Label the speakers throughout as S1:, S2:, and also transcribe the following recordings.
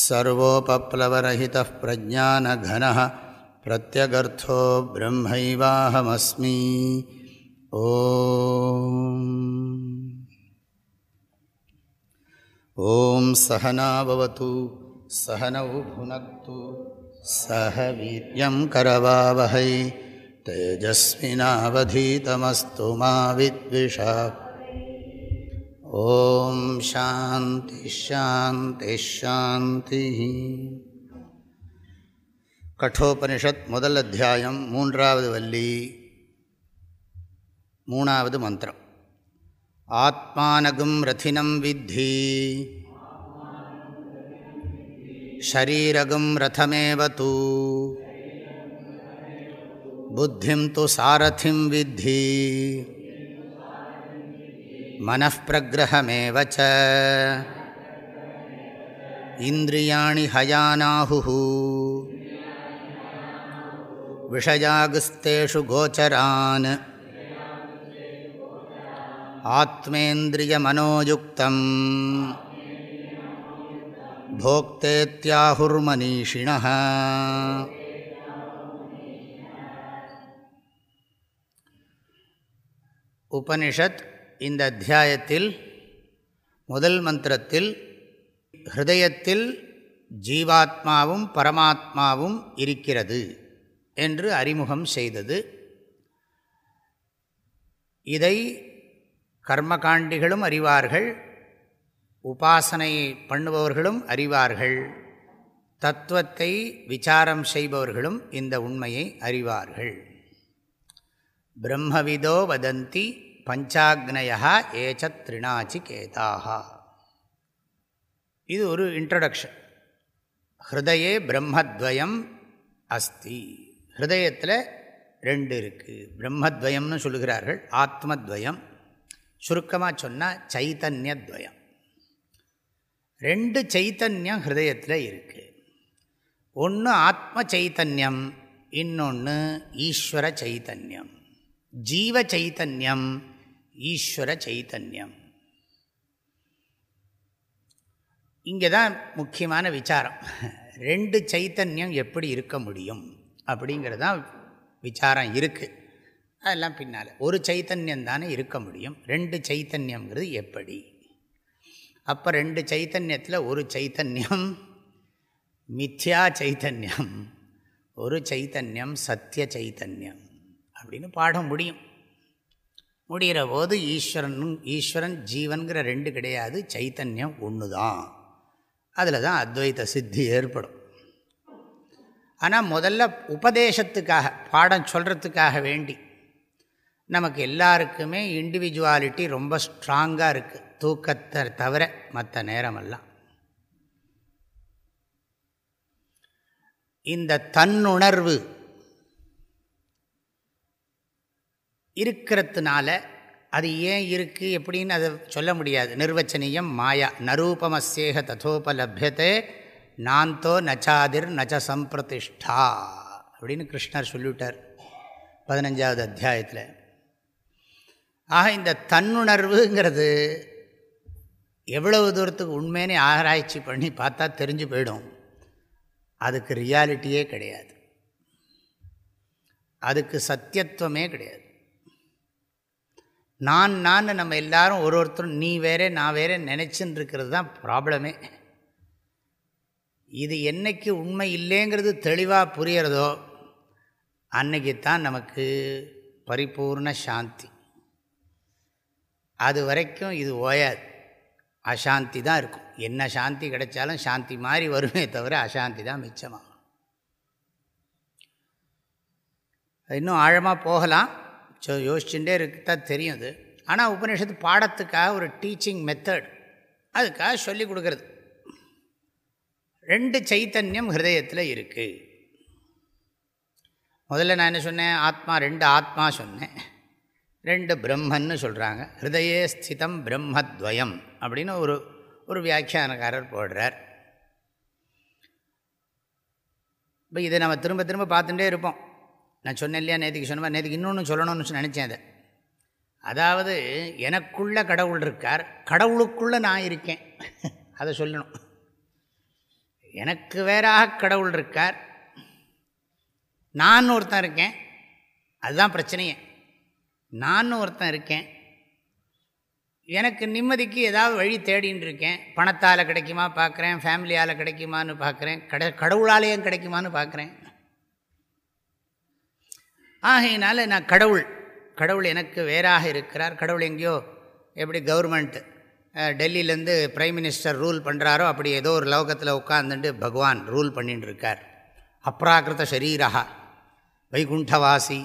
S1: सर्वोपप्लवरहितः प्रज्ञानघनः प्रत्यगर्थो ब्रह्मैवाहमस्मि ओ ॐ सहनावतु सहनौ भुनक्तु सह वीर्यं करवावहै तेजस्विनावधीतमस्तु मा विद्विषा ஓம் சாந்தி ஷாந்தி ஷாந்தி கठोपनिषत् முதல் அத்தியாயம் மூன்றாவது வள்ளி மூணாவது மந்திரம் ஆத்மானகும் ரதினம் வித்தி ஷரீரகம் ரதமேவ தூ புத்திம் து சாரதிம் வித்தி मनःप्रग्रहमेव च इन्द्रियाणि हयानाहुः விஷயாகுஸ்தேஷு கோச்சரான் ஆத்மேந்திரியமனோயுக்தம் போக்தேத்யாஹுர்மனீஷிண உபனிஷத் இந்த அத்தியாயத்தில் முதல் மந்திரத்தில் ஹிருதயத்தில் ஜீவாத்மாவும் பரமாத்மாவும் இருக்கிறது என்று அறிமுகம் செய்தது இதை கர்மகாண்டிகளும் அறிவார்கள் உபாசனை பண்ணுபவர்களும் அறிவார்கள் தத்துவத்தை விசாரம் செய்பவர்களும் இந்த உண்மையை அறிவார்கள் பிரம்மவிதோ வதந்தி பஞ்சாக்னயா ஏச்ச திரிணாச்சிகேதாக இது ஒரு இன்ட்ரடக்ஷன் ஹிருதயே பிரம்மத்வயம் அஸ்தி ஹிருதயத்தில் ரெண்டு இருக்குது பிரம்மத்வயம்னு சொல்கிறார்கள் ஆத்மத்வயம் சுருக்கமாக சொன்னால் சைத்தன்யத்வயம் ரெண்டு சைத்தன்யம் ஹிருதயத்தில் இருக்குது ஒன்று ஆத்ம சைத்தன்யம் இன்னொன்று ஈஸ்வர சைத்தன்யம் ஜீவ சைத்தன்யம் ஈஸ்வர சைத்தன்யம் இங்கே தான் முக்கியமான விசாரம் ரெண்டு சைத்தன்யம் எப்படி இருக்க முடியும் அப்படிங்கிறது தான் விசாரம் இருக்குது அதெல்லாம் பின்னால் ஒரு சைத்தன்யம் தானே இருக்க முடியும் ரெண்டு சைத்தன்யங்கிறது எப்படி அப்போ ரெண்டு சைத்தன்யத்தில் ஒரு சைத்தன்யம் மித்யா சைத்தன்யம் ஒரு சைத்தன்யம் சத்திய சைத்தன்யம் அப்படின்னு பாடம் முடியும் முடிகிற போது ஈஸ்வரனும் ஈஸ்வரன் ஜீவன்கிற ரெண்டு கிடையாது சைத்தன்யம் ஒன்று தான் அதில் தான் அத்வைத சித்தி ஏற்படும் ஆனால் முதல்ல உபதேசத்துக்காக பாடம் சொல்கிறதுக்காக வேண்டி நமக்கு எல்லாருக்குமே இண்டிவிஜுவாலிட்டி ரொம்ப ஸ்ட்ராங்காக இருக்குது தூக்கத்தை தவிர மற்ற நேரமெல்லாம் இந்த தன்னுணர்வு இருக்கிறதுனால அது ஏன் இருக்குது எப்படின்னு அதை சொல்ல முடியாது நிர்வச்சனியம் மாயா நரூபமசேக ததோபலபியத்தை நாந்தோ நச்சாதிர் நச்ச சம்பிரதிஷ்டா அப்படின்னு கிருஷ்ணர் சொல்லிவிட்டார் பதினஞ்சாவது அத்தியாயத்தில் ஆக இந்த தன்னுணர்வுங்கிறது எவ்வளவு தூரத்துக்கு உண்மையினே ஆராய்ச்சி பண்ணி பார்த்தா தெரிஞ்சு போயிடும் அதுக்கு ரியாலிட்டியே கிடையாது அதுக்கு சத்தியத்துவமே கிடையாது நான் நான் நம்ம எல்லாரும் ஒரு ஒருத்தரும் நீ வேறே நான் வேறே நினச்சின்னு இருக்கிறது தான் ப்ராப்ளமே இது என்றைக்கு உண்மை இல்லைங்கிறது தெளிவாக புரியறதோ அன்னைக்கு தான் நமக்கு பரிபூர்ண சாந்தி அது வரைக்கும் இது ஓயாது அசாந்தி தான் இருக்கும் என்ன சாந்தி கிடைச்சாலும் சாந்தி மாதிரி வருமே தவிர அசாந்தி தான் மிச்சமாகும் இன்னும் ஆழமாக போகலாம் சோ யோசிச்சுட்டே இருக்கா தெரியும் அது ஆனால் உபநிஷத்து பாடத்துக்காக ஒரு டீச்சிங் மெத்தட் அதுக்காக சொல்லி கொடுக்கறது ரெண்டு சைத்தன்யம் ஹிரதயத்தில் இருக்குது முதல்ல நான் என்ன சொன்னேன் ஆத்மா ரெண்டு ஆத்மா சொன்னேன் ரெண்டு பிரம்மன்னு சொல்கிறாங்க ஹிருதயே ஸ்திதம் பிரம்மத்வயம் அப்படின்னு ஒரு ஒரு வியாக்கியானக்காரர் போடுறார் இப்போ இதை நம்ம திரும்ப திரும்ப பார்த்துட்டே இருப்போம் நான் சொன்னேன் இல்லையா நேற்றுக்கு சொன்ன நேற்றுக்கு இன்னொன்று சொல்லணும்னு நினச்சேன் அதை அதாவது எனக்குள்ளே கடவுள் இருக்கார் கடவுளுக்குள்ளே நான் இருக்கேன் அதை சொல்லணும் எனக்கு வேறாக கடவுள் இருக்கார் நான் ஒருத்தன் இருக்கேன் அதுதான் பிரச்சனையே நான் ஒருத்தன் இருக்கேன் எனக்கு நிம்மதிக்கு ஏதாவது வழி தேடின்னு இருக்கேன் பணத்தால் கிடைக்குமா பார்க்குறேன் ஃபேமிலியால் கிடைக்குமான்னு பார்க்குறேன் கட கடவுளாலேயும் கிடைக்குமான்னு பார்க்குறேன் ஆகையினால நான் கடவுள் கடவுள் எனக்கு வேறாக இருக்கிறார் கடவுள் எங்கேயோ எப்படி கவர்மெண்ட் டெல்லியிலேருந்து பிரைம் மினிஸ்டர் ரூல் பண்ணுறாரோ அப்படி ஏதோ ஒரு லோகத்தில் உட்காந்துட்டு பகவான் ரூல் பண்ணிட்டு இருக்கார் அப்ராகிருத ஷரீரா வைகுண்டவாசி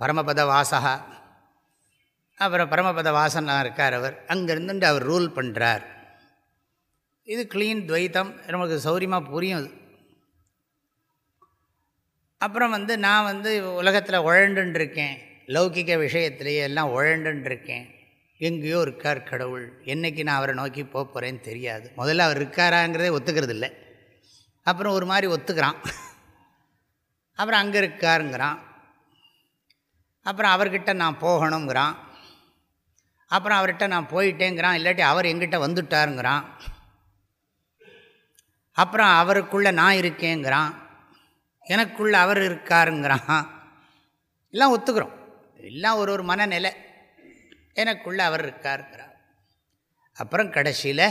S1: பரமபத வாசகா அப்புறம் பரமபத வாசனாக இருக்கார் அவர் அங்கேருந்துட்டு அவர் ரூல் பண்ணுறார் இது கிளீன் துவைத்தம் நமக்கு சௌரியமாக புரியும் அப்புறம் வந்து நான் வந்து உலகத்தில் உழண்டுருக்கேன் லௌகிக விஷயத்திலேயே எல்லாம் உழண்டுருக்கேன் எங்கேயோ இருக்கார் கடவுள் என்றைக்கு நான் அவரை நோக்கி போக போகிறேன்னு தெரியாது முதல்ல அவர் இருக்காராங்கிறதே ஒத்துக்கிறது இல்லை அப்புறம் ஒரு மாதிரி ஒத்துக்கிறான் அப்புறம் அங்கே இருக்காருங்கிறான் அப்புறம் அவர்கிட்ட நான் போகணுங்கிறான் அப்புறம் அவர்கிட்ட நான் போயிட்டேங்கிறான் இல்லாட்டி அவர் எங்கிட்ட வந்துட்டாருங்கிறான் அப்புறம் அவருக்குள்ளே நான் இருக்கேங்கிறான் எனக்குள்ள அவர் இருக்காருங்கிறான் எல்லாம் ஒத்துக்கிறோம் எல்லாம் ஒரு ஒரு மனநிலை எனக்குள்ள அவர் இருக்காருங்கிறார் அப்புறம் கடைசியில்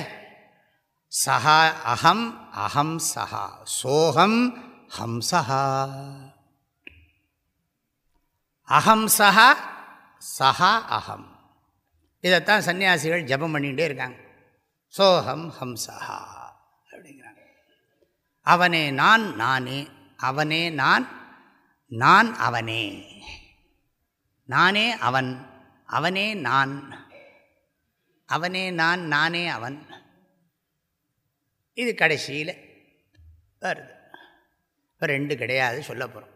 S1: சஹா அகம் அகம் சஹா சோகம் ஹம்சஹா அகம் சஹா சஹா அகம் இதைத்தான் சன்னியாசிகள் ஜபம் பண்ணிகிட்டே இருக்காங்க சோகம் ஹம்சஹா அப்படிங்கிறாங்க அவனே நான் நானே அவனே நான் நான் அவனே நானே அவன் அவனே நான் அவனே நான் நானே அவன் இது கடைசியில் வருது இப்போ ரெண்டு கிடையாது சொல்ல போகிறோம்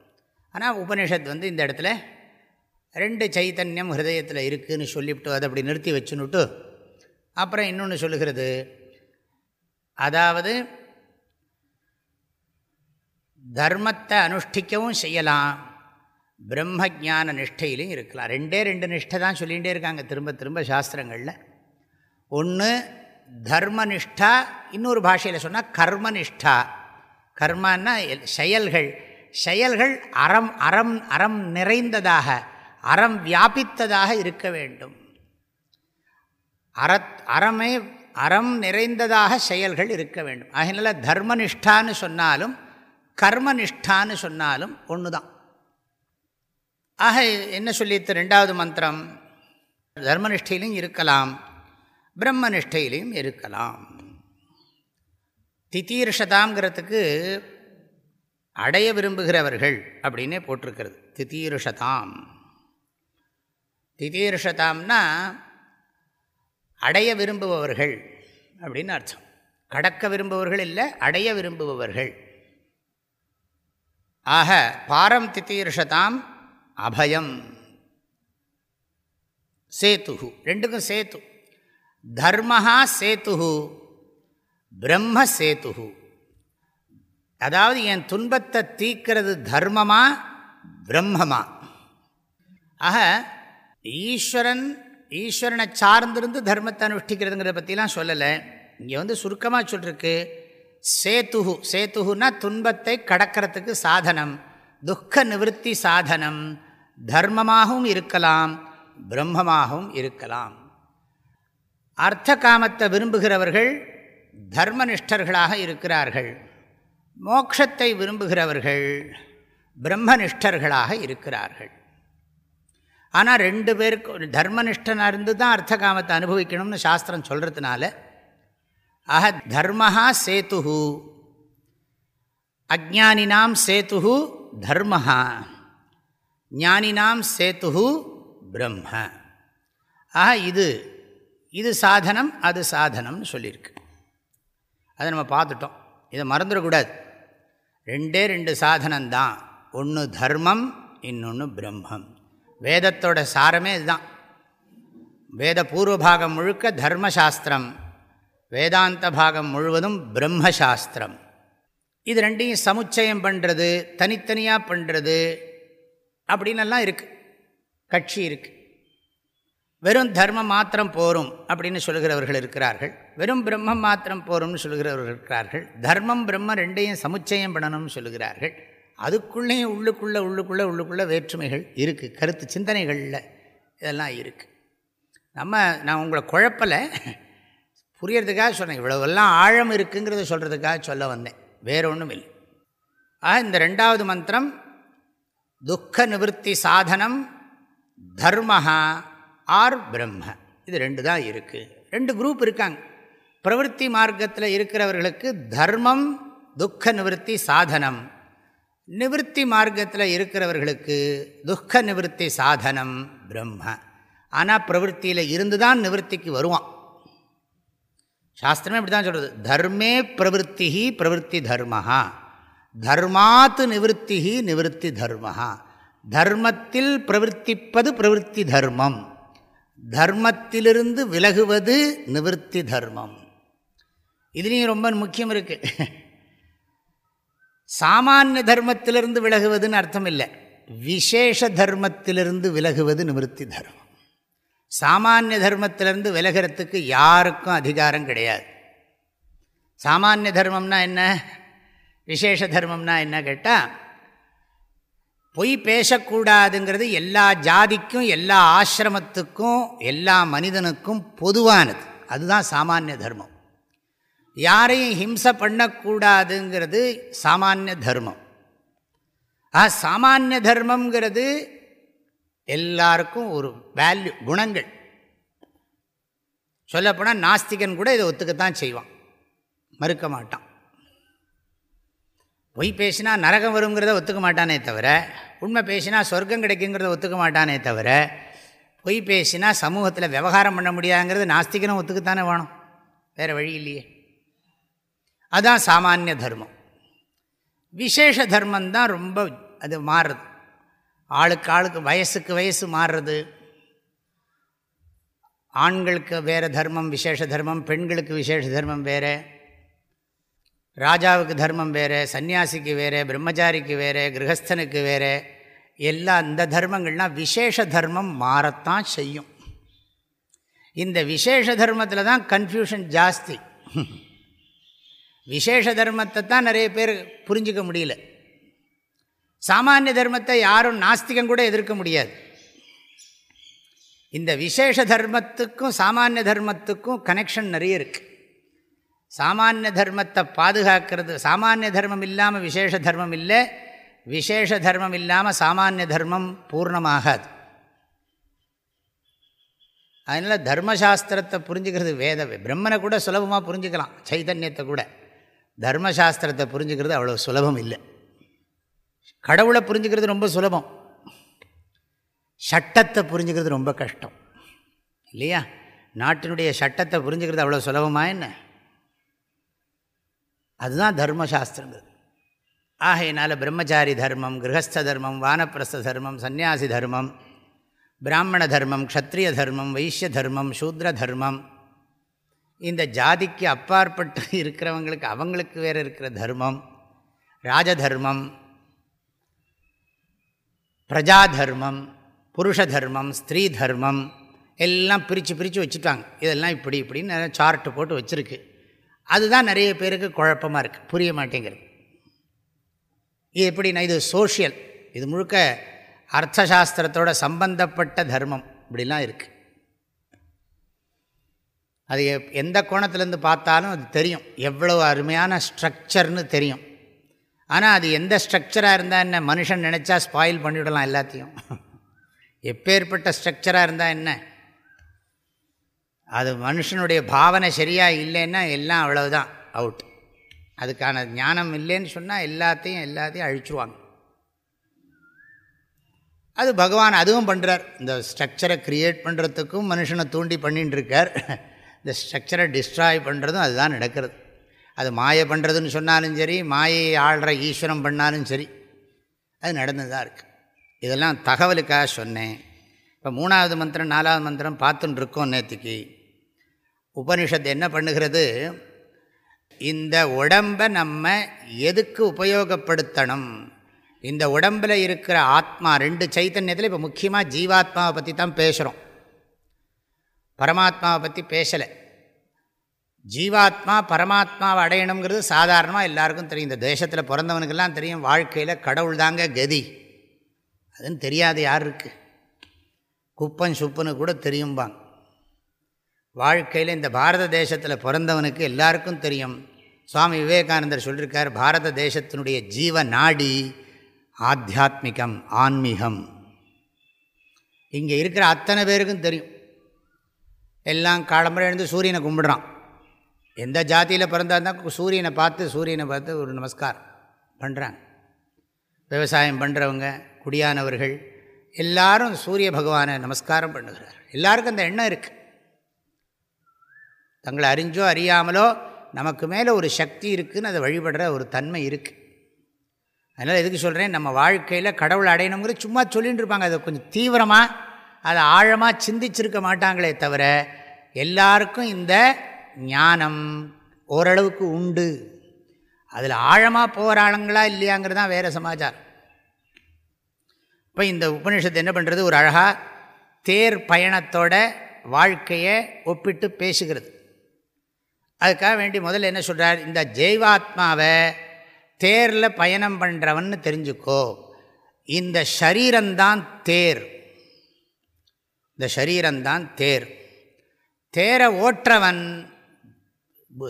S1: ஆனால் உபனிஷத் வந்து இந்த இடத்துல ரெண்டு சைத்தன்யம் ஹிரதயத்தில் இருக்குதுன்னு சொல்லிவிட்டு அதை அப்படி நிறுத்தி வச்சுன்னுட்டு அப்புறம் இன்னொன்று சொல்லுகிறது அதாவது தர்மத்தை அனுஷ்டிக்கவும் செய்யலாம் பிரம்ம ஜான நிஷ்டையிலையும் இருக்கலாம் ரெண்டே ரெண்டு நிஷ்டை தான் சொல்லிகிட்டே இருக்காங்க திரும்ப திரும்ப சாஸ்திரங்களில் ஒன்று நிஷ்டா இன்னொரு பாஷையில் சொன்னால் கர்மனிஷ்டா கர்மான்னா செயல்கள் செயல்கள் அறம் அறம் அறம் நிறைந்ததாக அறம் வியாபித்ததாக இருக்க வேண்டும் அறத் அறமே அறம் நிறைந்ததாக செயல்கள் இருக்க வேண்டும் அதனால் தர்மனிஷ்டான்னு சொன்னாலும் கர்மனிஷ்டான்னு சொன்னாலும் ஒன்று தான் ஆக என்ன சொல்லித்து ரெண்டாவது மந்திரம் தர்மனிஷ்டையிலையும் இருக்கலாம் பிரம்மனிஷ்டையிலையும் இருக்கலாம் தித்தீர்ஷதாங்கிறதுக்கு அடைய விரும்புகிறவர்கள் அப்படின்னே போட்டிருக்கிறது தித்தீர்ஷதாம் தித்தீர்ஷதாம்னா அடைய விரும்புபவர்கள் அப்படின்னு அர்த்தம் கடக்க விரும்புபவர்கள் இல்லை அடைய விரும்புபவர்கள் ஆக பாரம் தித்தீர்ஷதாம் அபயம் சேத்துகு ரெண்டுக்கும் சேத்து தர்மஹா சேத்துகு பிரம்ம சேத்துகு அதாவது என் துன்பத்தை தீக்கிறது தர்மமா பிரம்மமா ஆக ஈஸ்வரன் ஈஸ்வரனை சார்ந்திருந்து தர்மத்தை அனுஷ்டிக்கிறதுங்கிறத பற்றிலாம் சொல்லலை இங்கே வந்து சுருக்கமாக சொல்லிருக்கு சேத்துகு சேத்துகுனா துன்பத்தை கடக்கிறதுக்கு சாதனம் துக்க நிவர்த்தி சாதனம் தர்மமாகவும் இருக்கலாம் பிரம்மமாகவும் இருக்கலாம் அர்த்த காமத்தை விரும்புகிறவர்கள் தர்மனிஷ்டர்களாக இருக்கிறார்கள் மோக்ஷத்தை விரும்புகிறவர்கள் பிரம்மனிஷ்டர்களாக இருக்கிறார்கள் ஆனால் ரெண்டு பேருக்கு தர்மனிஷ்டனாக இருந்து தான் அர்த்த காமத்தை அனுபவிக்கணும்னு சாஸ்திரம் சொல்கிறதுனால ஆக தர்மஹா சேத்து அஜானினாம் சேத்து தர்மஹா ஞானினாம் சேத்து பிரம்ம ஆக இது இது சாதனம் அது சாதனம்னு சொல்லியிருக்கு அதை நம்ம பார்த்துட்டோம் இதை மறந்துடக்கூடாது ரெண்டே ரெண்டு சாதனம்தான் ஒன்று தர்மம் இன்னொன்று பிரம்மம் வேதத்தோட சாரமே இதுதான் வேத பூர்வபாகம் முழுக்க தர்மசாஸ்திரம் வேதாந்த பாகம் முழுவதும் பிரம்மசாஸ்திரம் இது ரெண்டையும் சமுச்சயம் பண்ணுறது தனித்தனியாக பண்ணுறது அப்படின்னெல்லாம் இருக்குது கட்சி இருக்குது வெறும் தர்மம் மாத்திரம் போரும் அப்படின்னு சொல்கிறவர்கள் இருக்கிறார்கள் வெறும் பிரம்மம் மாத்திரம் போரும்னு சொல்கிறவர்கள் இருக்கிறார்கள் தர்மம் பிரம்மம் ரெண்டையும் சமுச்சயம் பண்ணணும்னு சொல்கிறார்கள் அதுக்குள்ளேயும் உள்ளுக்குள்ளே உள்ளுக்குள்ளே உள்ளுக்குள்ளே வேற்றுமைகள் இருக்குது கருத்து சிந்தனைகளில் இதெல்லாம் இருக்குது நம்ம நான் உங்களை குழப்பலை புரியறதுக்காக சொன்னேன் இவ்வளவெல்லாம் ஆழம் இருக்குங்கிறத சொல்கிறதுக்காக சொல்ல வந்தேன் வேறு ஒன்றும் இல்லை ஆக இந்த ரெண்டாவது மந்திரம் துக்க நிவர்த்தி சாதனம் தர்மஹா ஆர் பிரம்ம இது ரெண்டு தான் இருக்குது ரெண்டு குரூப் இருக்காங்க பிரவருத்தி மார்க்கத்தில் இருக்கிறவர்களுக்கு தர்மம் துக்க நிவர்த்தி சாதனம் நிவர்த்தி மார்க்கத்தில் இருக்கிறவர்களுக்கு துக்க நிவர்த்தி சாதனம் பிரம்ம ஆனால் பிரவருத்தியில் இருந்து தான் நிவர்த்திக்கு வருவான் சாஸ்திரமே இப்படி தான் சொல்கிறது தர்மே பிரவருத்தி பிரவருத்தி தர்மஹா தர்மாத்து நிவத்தி நிவத்தி தர்மஹா தர்மத்தில் பிரவர்த்திப்பது பிரவருத்தி தர்மம் தர்மத்திலிருந்து விலகுவது நிவர்த்தி தர்மம் இதுலேயும் ரொம்ப முக்கியம் இருக்குது சாமானிய தர்மத்திலிருந்து விலகுவதுன்னு அர்த்தம் இல்லை விசேஷ தர்மத்திலிருந்து விலகுவது நிவர்த்தி தர்மம் சாமானிய தர்மத்திலேருந்து விலகிறதுக்கு யாருக்கும் அதிகாரம் கிடையாது சாமானிய தர்மம்னா என்ன விசேஷ தர்மம்னா என்ன கேட்டால் பொய் பேசக்கூடாதுங்கிறது எல்லா ஜாதிக்கும் எல்லா ஆசிரமத்துக்கும் எல்லா மனிதனுக்கும் பொதுவானது அதுதான் சாமானிய தர்மம் யாரையும் ஹிம்சை பண்ணக்கூடாதுங்கிறது சாமானிய தர்மம் ஆ சாமானிய தர்மங்கிறது எல்லாருக்கும் ஒரு வேல்யூ குணங்கள் சொல்லப்போனால் நாஸ்திகன் கூட இதை ஒத்துக்கத்தான் செய்வான் மறுக்க மாட்டான் பொய் பேசினா நரகம் வருங்கிறத ஒத்துக்க மாட்டானே தவிர உண்மை பேசினா சொர்க்கம் கிடைக்குங்கிறத ஒத்துக்க மாட்டானே தவிர பொய் பேசினா சமூகத்தில் விவகாரம் பண்ண முடியாதுங்கிறது நாஸ்திகனும் ஒத்துக்கத்தானே வேணும் வேறு வழி இல்லையே அதுதான் சாமானிய தர்மம் விசேஷ தர்மந்தான் ரொம்ப அது மாறுறது ஆளுக்கு ஆளுக்கு வயசுக்கு வயசு மாறுறது ஆண்களுக்கு வேறு தர்மம் விசேஷ தர்மம் பெண்களுக்கு விசேஷ தர்மம் வேறு ராஜாவுக்கு தர்மம் வேறு சன்னியாசிக்கு வேறு பிரம்மச்சாரிக்கு வேறு கிரகஸ்தனுக்கு வேறு எல்லா இந்த தர்மங்கள்னால் விசேஷ தர்மம் மாறத்தான் செய்யும் இந்த விசேஷ தர்மத்தில் தான் கன்ஃபியூஷன் ஜாஸ்தி விசேஷ தர்மத்தை தான் நிறைய பேர் புரிஞ்சிக்க முடியல சாமானிய தர்மத்தை யாரும் நாஸ்திகம் கூட எதிர்க்க முடியாது இந்த விசேஷ தர்மத்துக்கும் சாமானிய தர்மத்துக்கும் கனெக்ஷன் நிறைய இருக்குது சாமானிய தர்மத்தை பாதுகாக்கிறது சாமானிய தர்மம் இல்லாமல் விசேஷ தர்மம் இல்லை விசேஷ தர்மம் இல்லாமல் சாமானிய தர்மம் பூர்ணமாகாது அதனால் தர்மசாஸ்திரத்தை புரிஞ்சுக்கிறது வேத பிரம்மனை கூட சுலபமாக புரிஞ்சுக்கலாம் சைதன்யத்தை கூட தர்மசாஸ்திரத்தை புரிஞ்சுக்கிறது அவ்வளோ சுலபம் இல்லை கடவுளை புரிஞ்சுக்கிறது ரொம்ப சுலபம் சட்டத்தை புரிஞ்சுக்கிறது ரொம்ப கஷ்டம் இல்லையா நாட்டினுடைய சட்டத்தை புரிஞ்சுக்கிறது அவ்வளோ சுலபமாக என்ன அதுதான் தர்மசாஸ்திரங்கிறது ஆகையினால் பிரம்மச்சாரி தர்மம் கிரகஸ்தர்மம் தர்மம் வானப்பிரஸ்த தர்மம் சன்னியாசி தர்மம் பிராமண தர்மம் க்ஷத்ரிய தர்மம் வைஷ்ய தர்மம் சூத்ர தர்மம் இந்த ஜாதிக்கு அப்பாற்பட்டு இருக்கிறவங்களுக்கு அவங்களுக்கு வேறு இருக்கிற தர்மம் ராஜதர்மம் பிரஜா தர்மம் புருஷ தர்மம் ஸ்திரீ தர்மம் எல்லாம் பிரித்து பிரித்து வச்சுட்டாங்க இதெல்லாம் இப்படி இப்படின்னு சார்ட்டு போட்டு வச்சுருக்கு அதுதான் நிறைய பேருக்கு குழப்பமாக இருக்குது புரிய மாட்டேங்கிறது இது எப்படின்னா இது சோஷியல் இது முழுக்க அர்த்தசாஸ்திரத்தோட சம்பந்தப்பட்ட தர்மம் இப்படிலாம் இருக்குது அது எந்த கோணத்துலேருந்து பார்த்தாலும் அது தெரியும் எவ்வளோ அருமையான ஸ்ட்ரக்சர்னு தெரியும் ஆனால் அது எந்த ஸ்ட்ரக்சராக இருந்தால் என்ன மனுஷன் நினச்சா ஸ்பாயில் பண்ணிவிடலாம் எல்லாத்தையும் எப்பேற்பட்ட ஸ்ட்ரக்சராக இருந்தால் என்ன அது மனுஷனுடைய பாவனை சரியாக இல்லைன்னா எல்லாம் அவ்வளவுதான் அவுட் அதுக்கான ஞானம் இல்லைன்னு சொன்னால் எல்லாத்தையும் எல்லாத்தையும் அழிச்சுவாங்க அது பகவான் அதுவும் பண்ணுறார் இந்த ஸ்ட்ரக்சரை க்ரியேட் பண்ணுறதுக்கும் மனுஷனை தூண்டி பண்ணின்னு இருக்கார் இந்த ஸ்ட்ரக்சரை டிஸ்ட்ராய் பண்ணுறதும் அதுதான் நடக்கிறது அது மாயை பண்ணுறதுன்னு சொன்னாலும் சரி மாயை ஆள்ற ஈஸ்வரம் பண்ணாலும் சரி அது நடந்துதான் இருக்குது இதெல்லாம் தகவலுக்காக சொன்னேன் இப்போ மூணாவது மந்திரம் நாலாவது மந்திரம் பார்த்துன்னு இருக்கோம் நேற்றுக்கு உபனிஷத்து என்ன பண்ணுகிறது இந்த உடம்பை நம்ம எதுக்கு உபயோகப்படுத்தணும் இந்த உடம்பில் இருக்கிற ஆத்மா ரெண்டு சைத்தன்யத்தில் இப்போ முக்கியமாக ஜீவாத்மாவை பற்றி தான் பேசுகிறோம் பரமாத்மாவை பற்றி பேசலை ஜீவாத்மா பரமாத்மாவை அடையணுங்கிறது சாதாரணமாக எல்லாருக்கும் தெரியும் இந்த தேசத்தில் பிறந்தவனுக்கெல்லாம் தெரியும் வாழ்க்கையில் கடவுள் தாங்க கதி அதுன்னு தெரியாது யார் இருக்குது குப்பன் சுப்புன்னு கூட தெரியும்பாங்க வாழ்க்கையில் இந்த பாரத தேசத்தில் பிறந்தவனுக்கு எல்லாருக்கும் தெரியும் சுவாமி விவேகானந்தர் சொல்லியிருக்கார் பாரத தேசத்தினுடைய ஜீவ நாடி ஆத்தியாத்மிகம் ஆன்மீகம் இங்கே இருக்கிற அத்தனை பேருக்கும் தெரியும் எல்லாம் காலம்பரம் எழுந்து சூரியனை கும்பிடுறான் எந்த ஜாதியில் பிறந்தால் தான் சூரியனை பார்த்து சூரியனை பார்த்து ஒரு நமஸ்காரம் பண்ணுறாங்க விவசாயம் பண்ணுறவங்க குடியானவர்கள் எல்லாரும் சூரிய பகவானை நமஸ்காரம் பண்ணுகிறார் எல்லாருக்கும் அந்த எண்ணம் இருக்குது தங்களை அறிஞ்சோ அறியாமலோ நமக்கு மேலே ஒரு சக்தி இருக்குதுன்னு அதை வழிபடுற ஒரு தன்மை இருக்குது அதனால் எதுக்கு சொல்கிறேன் நம்ம வாழ்க்கையில் கடவுள் அடையணுங்கிறது சும்மா சொல்லிகிட்டு இருப்பாங்க அதை கொஞ்சம் தீவிரமாக அதை ஆழமாக சிந்திச்சிருக்க மாட்டாங்களே தவிர எல்லாருக்கும் இந்த ஞானம் ஓரளவுக்கு உண்டு அதில் ஆழமாக போகிற ஆளுங்களா இல்லையாங்கிறது தான் வேறு சமாச்சாரம் இப்போ இந்த உபனிஷத்து என்ன பண்ணுறது ஒரு அழகாக தேர் பயணத்தோட வாழ்க்கையை ஒப்பிட்டு பேசுகிறது அதுக்காக வேண்டி முதல்ல என்ன சொல்கிறார் இந்த ஜெய்வாத்மாவை தேரில் பயணம் பண்ணுறவன்னு தெரிஞ்சுக்கோ இந்த சரீரந்தான் தேர் இந்த சரீரந்தான் தேர் தேரை ஓட்டுறவன்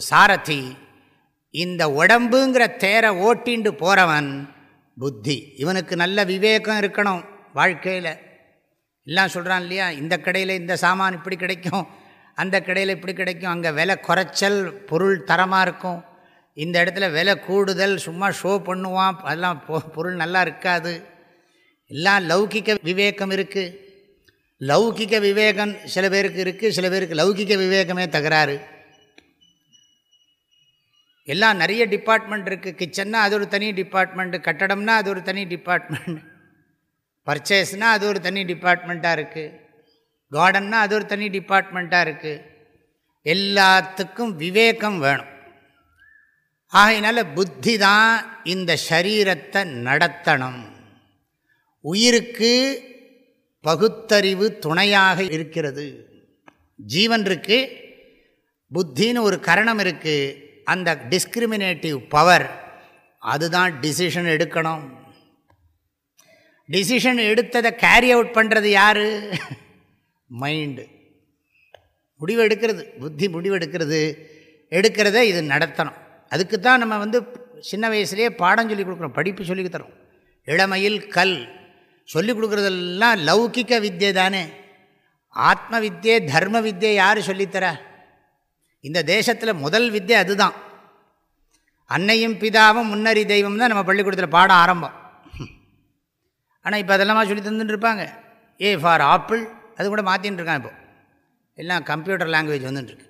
S1: சாரதி இந்த உடம்புங்கிற தேரை ஓட்டிண்டு போகிறவன் புத்தி இவனுக்கு நல்ல விவேகம் இருக்கணும் வாழ்க்கையில் எல்லாம் சொல்கிறான் இல்லையா இந்த கடையில் இந்த சாமான் இப்படி கிடைக்கும் அந்த கடையில் இப்படி கிடைக்கும் அங்கே விலை குறைச்சல் பொருள் தரமாக இருக்கும் இந்த இடத்துல விலை கூடுதல் சும்மா ஷோ பண்ணுவான் அதெல்லாம் பொருள் நல்லா இருக்காது எல்லாம் லௌகிக்க விவேகம் இருக்குது லௌகிக்க விவேகம் சில பேருக்கு இருக்குது சில பேருக்கு லௌகிக்க விவேகமே தகராறு எல்லாம் நிறைய டிபார்ட்மெண்ட் இருக்குது கிச்சன்னா அது ஒரு தனி டிபார்ட்மெண்ட்டு கட்டடம்னா அது ஒரு தனி டிபார்ட்மெண்ட் பர்ச்சேஸ்னால் அது ஒரு தனி டிபார்ட்மெண்ட்டாக இருக்குது கார்டன்னா அது ஒரு தனி டிபார்ட்மெண்ட்டாக இருக்குது எல்லாத்துக்கும் விவேகம் வேணும் ஆகையினால புத்தி தான் இந்த சரீரத்தை நடத்தணும் உயிருக்கு பகுத்தறிவு துணையாக இருக்கிறது ஜீவன் இருக்குது புத்தின்னு ஒரு கரணம் இருக்குது அந்த டிஸ்கிரிமினேட்டிவ் பவர் அதுதான் டிசிஷன் எடுக்கணும் டிசிஷன் எடுத்ததை கேரி அவுட் பண்ணுறது யார் மைண்டு முடிவு எடுக்கிறது புத்தி முடிவு எடுக்கிறது எடுக்கிறத இது நடத்தணும் அதுக்கு தான் நம்ம வந்து சின்ன வயசுலேயே பாடம் சொல்லிக் கொடுக்குறோம் படிப்பு சொல்லி தரோம் இளமையில் கல் சொல்லிக் கொடுக்குறதெல்லாம் லௌகிக்க வித்தியை தானே ஆத்ம வித்தியை தர்ம வித்தியை யார் சொல்லித்தரா இந்த தேசத்தில் முதல் வித்தை அதுதான் அன்னையும் பிதாவும் முன்னறி தெய்வம் தான் நம்ம பள்ளிக்கூடத்தில் பாடம் ஆரம்பம் ஆனால் இப்போ அதெல்லாமா சொல்லி இருப்பாங்க ஏ ஃபார் ஆப்பிள் அது கூட மாற்றின்னு இருக்கான் இப்போ எல்லாம் கம்ப்யூட்டர் லாங்குவேஜ் வந்துட்டுருக்கு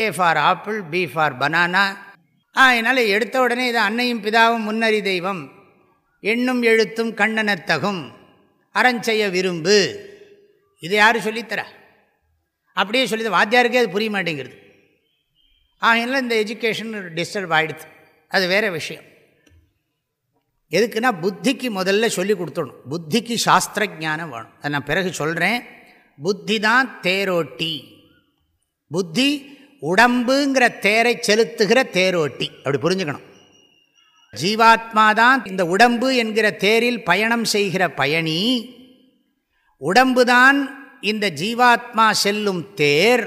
S1: A for apple B for banana ஆ என்னால் எடுத்த உடனே இது அன்னையும் பிதாவும் முன்னறி தெய்வம் எண்ணும் எழுத்தும் கண்ணனத்தகும் அறஞ்செய்ய விரும்பு இது யார் சொல்லித்தரா அப்படியே சொல்லி வாத்தியாருக்கே அது புரிய மாட்டேங்கிறது ஆகையினால இந்த எஜுகேஷன் டிஸ்டர்ப் ஆகிடுது அது வேறு விஷயம் எதுக்குன்னா புத்திக்கு முதல்ல சொல்லி கொடுத்துடணும் புத்திக்கு சாஸ்திர ஜானம் வேணும் அதை நான் பிறகு சொல்கிறேன் புத்தி தான் தேரோட்டி புத்தி உடம்புங்கிற தேரை செலுத்துகிற தேரோட்டி அப்படி புரிஞ்சுக்கணும் ஜீவாத்மா தான் இந்த உடம்பு என்கிற தேரில் பயணம் செய்கிற பயணி உடம்புதான் இந்த ஜீவாத்மா செல்லும் தேர்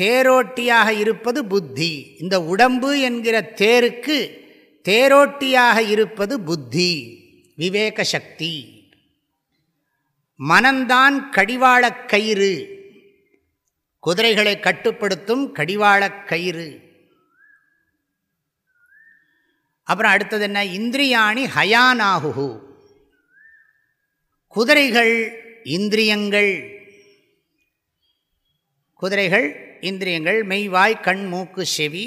S1: தேரோட்டியாக இருப்பது புத்தி இந்த உடம்பு என்கிற தேருக்கு தேரோட்டியாக இருப்பது புத்தி விவேக சக்தி மனந்தான் கடிவாளக் கயிறு குதிரைகளை கட்டுப்படுத்தும் கடிவாளக் கயிறு அப்புறம் அடுத்தது என்ன இந்திரியாணி ஹயானாகு குதிரைகள் இந்திரியங்கள் குதிரைகள் இந்திரியங்கள் மெய்வாய் கண் மூக்கு செவி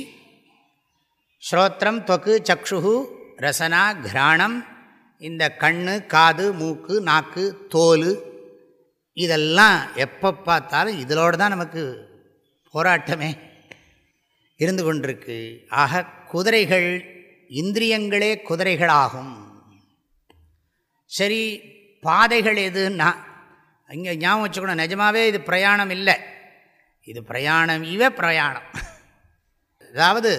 S1: ஸ்ரோத்திரம் தொக்கு சக்ஷு ரசனா கிராணம் இந்த கண் காது மூக்கு நாக்கு தோல் இதெல்லாம் எப்போ பார்த்தாலும் இதிலோடு தான் நமக்கு போராட்டமே இருந்து கொண்டிருக்கு ஆக குதிரைகள் இந்திரியங்களே குதிரைகளாகும் சரி பாதைகள் எதுன்னா இங்கே ஞாபகம் வச்சுக்கணும் நிஜமாகவே இது பிரயாணம் இல்லை இது பிரயாணம் இவ பிரயாணம் அதாவது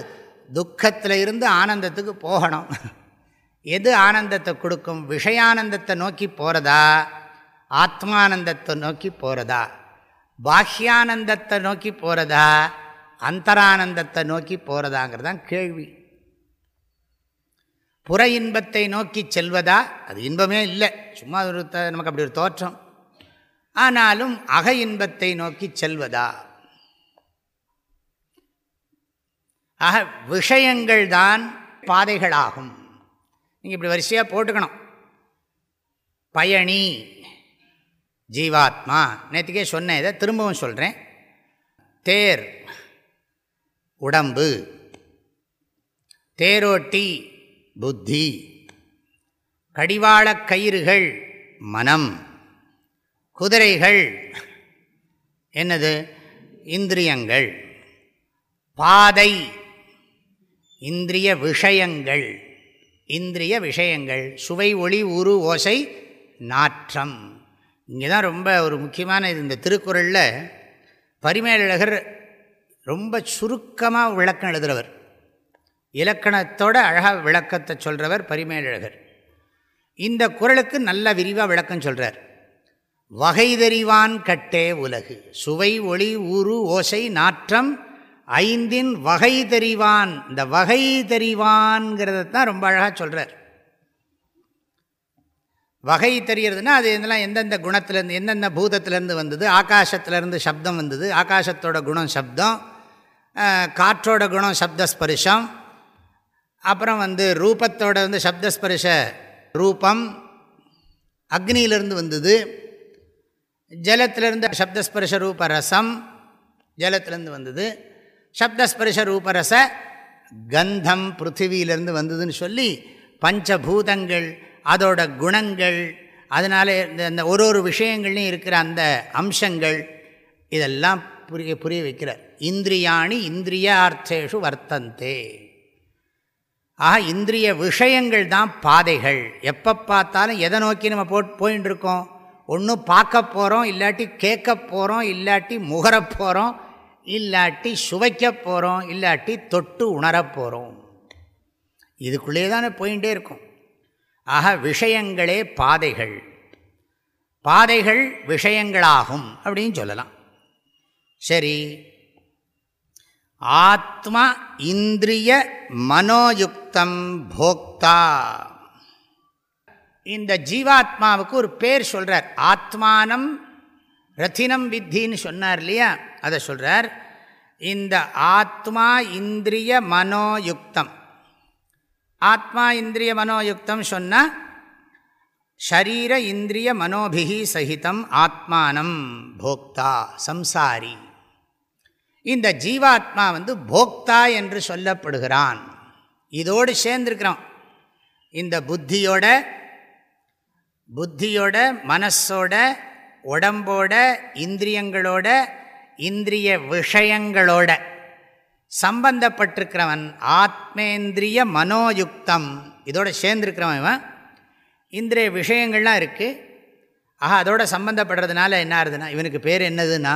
S1: துக்கத்தில் இருந்து ஆனந்தத்துக்கு போகணும் எது ஆனந்தத்தை கொடுக்கும் விஷயானந்தத்தை நோக்கி போகிறதா ஆத்மானந்தத்தை நோக்கி போகிறதா பாஹ்யானந்தத்தை நோக்கி போகிறதா அந்தரானந்தத்தை நோக்கி போகிறதாங்கிறது தான் கேள்வி புற இன்பத்தை நோக்கி செல்வதா அது இன்பமே இல்லை சும்மா ஒரு நமக்கு அப்படி ஒரு தோற்றம் ஆனாலும் அக இன்பத்தை நோக்கி செல்வதா ஆக விஷயங்கள் தான் பாதைகளாகும் நீங்கள் இப்படி வரிசையாக போட்டுக்கணும் பயணி ஜீவாத்மா நேற்றுக்கே சொன்னேன் இதை திரும்பவும் சொல்கிறேன் தேர் உடம்பு தேரோட்டி புத்தி கடிவாளக் கயிறுகள் மனம் குதிரைகள் என்னது இந்திரியங்கள் பாதை இந்திரிய விஷயங்கள் இந்திரிய விஷயங்கள் சுவை ஒளி உரு ஓசை நாற்றம் இங்கே தான் ரொம்ப ஒரு முக்கியமான இது இந்த திருக்குறளில் பரிமேலழகர் ரொம்ப சுருக்கமாக விளக்கம் எழுதுகிறவர் இலக்கணத்தோட அழகாக விளக்கத்தை சொல்கிறவர் பரிமேலழகர் இந்த குரலுக்கு நல்ல விரிவாக விளக்கம் சொல்கிறார் வகை தெரிவான் கட்டே உலகு சுவை ஒளி ஊரு ஓசை நாற்றம் ஐந்தின் வகை தெரிவான் இந்த வகை தான் ரொம்ப அழகாக சொல்கிறார் வகை தெரிகிறதுனா அது இதெல்லாம் எந்தெந்த குணத்திலேருந்து எந்தெந்த பூதத்திலேருந்து வந்தது ஆகாசத்துலேருந்து சப்தம் வந்தது ஆகாசத்தோட குணம் சப்தம் காற்றோட குணம் சப்தஸ்பரிசம் அப்புறம் வந்து ரூபத்தோட வந்து சப்தஸ்பரிச ரூபம் அக்னியிலிருந்து வந்தது ஜலத்திலேருந்து சப்தஸ்பரிச ரூப ரசம் ஜலத்திலேருந்து வந்தது சப்தஸ்பரிஷ ரூபரச கந்தம் பிருத்திவியிலேருந்து வந்ததுன்னு சொல்லி பஞ்சபூதங்கள் அதோட குணங்கள் அதனால் இந்த ஒரு ஒரு விஷயங்கள்லையும் இருக்கிற அந்த அம்சங்கள் இதெல்லாம் புரிய புரிய வைக்கிறார் இந்திரியாணி இந்திரியார்த்தேஷு வர்த்தந்தே ஆக இந்திரிய விஷயங்கள் தான் பாதைகள் எப்போ பார்த்தாலும் எதை நோக்கி நம்ம போ போயின்னு இருக்கோம் ஒன்றும் பார்க்க போகிறோம் இல்லாட்டி கேட்க போகிறோம் இல்லாட்டி முகரப்போகிறோம் போகிறோம் இல்லாட்டி சுவைக்க போகிறோம் இல்லாட்டி தொட்டு உணரப் போகிறோம் இதுக்குள்ளே தானே போயிட்டே இருக்கும் ஆக விஷயங்களே பாதைகள் பாதைகள் விஷயங்களாகும் அப்படின்னு சொல்லலாம் சரி ஆத்மா இந்திரிய மனோயுக்தம் போக்தா இந்த ஜீவாத்மாவுக்கு ஒரு பேர் சொல்கிறார் ஆத்மானம் ரத்தினம் வித்தின்னு சொன்னார் இல்லையா அதை சொல்கிறார் இந்த ஆத்மா இந்திரிய மனோயுக்தம் ஆத்மா இந்திரிய மனோயுக்தம் சொன்னால் ஷரீர இந்திரிய மனோபிகி சகிதம் ஆத்மானம் போக்தா சம்சாரி இந்த ஜீவாத்மா வந்து போக்தா என்று சொல்லப்படுகிறான் இதோடு சேர்ந்துருக்கிறோம் இந்த புத்தியோட புத்தியோட மனசோட உடம்போட இந்திரியங்களோட இந்திரிய விஷயங்களோட சம்பந்தப்பட்டிருக்கிறவன் ஆத்மேந்திரிய மனோயுக்தம் இதோட சேர்ந்துருக்கிறவன் இவன் இந்திரிய விஷயங்கள்லாம் இருக்குது ஆஹா அதோட சம்பந்தப்படுறதுனால என்ன ஆகுதுன்னா இவனுக்கு பேர் என்னதுன்னா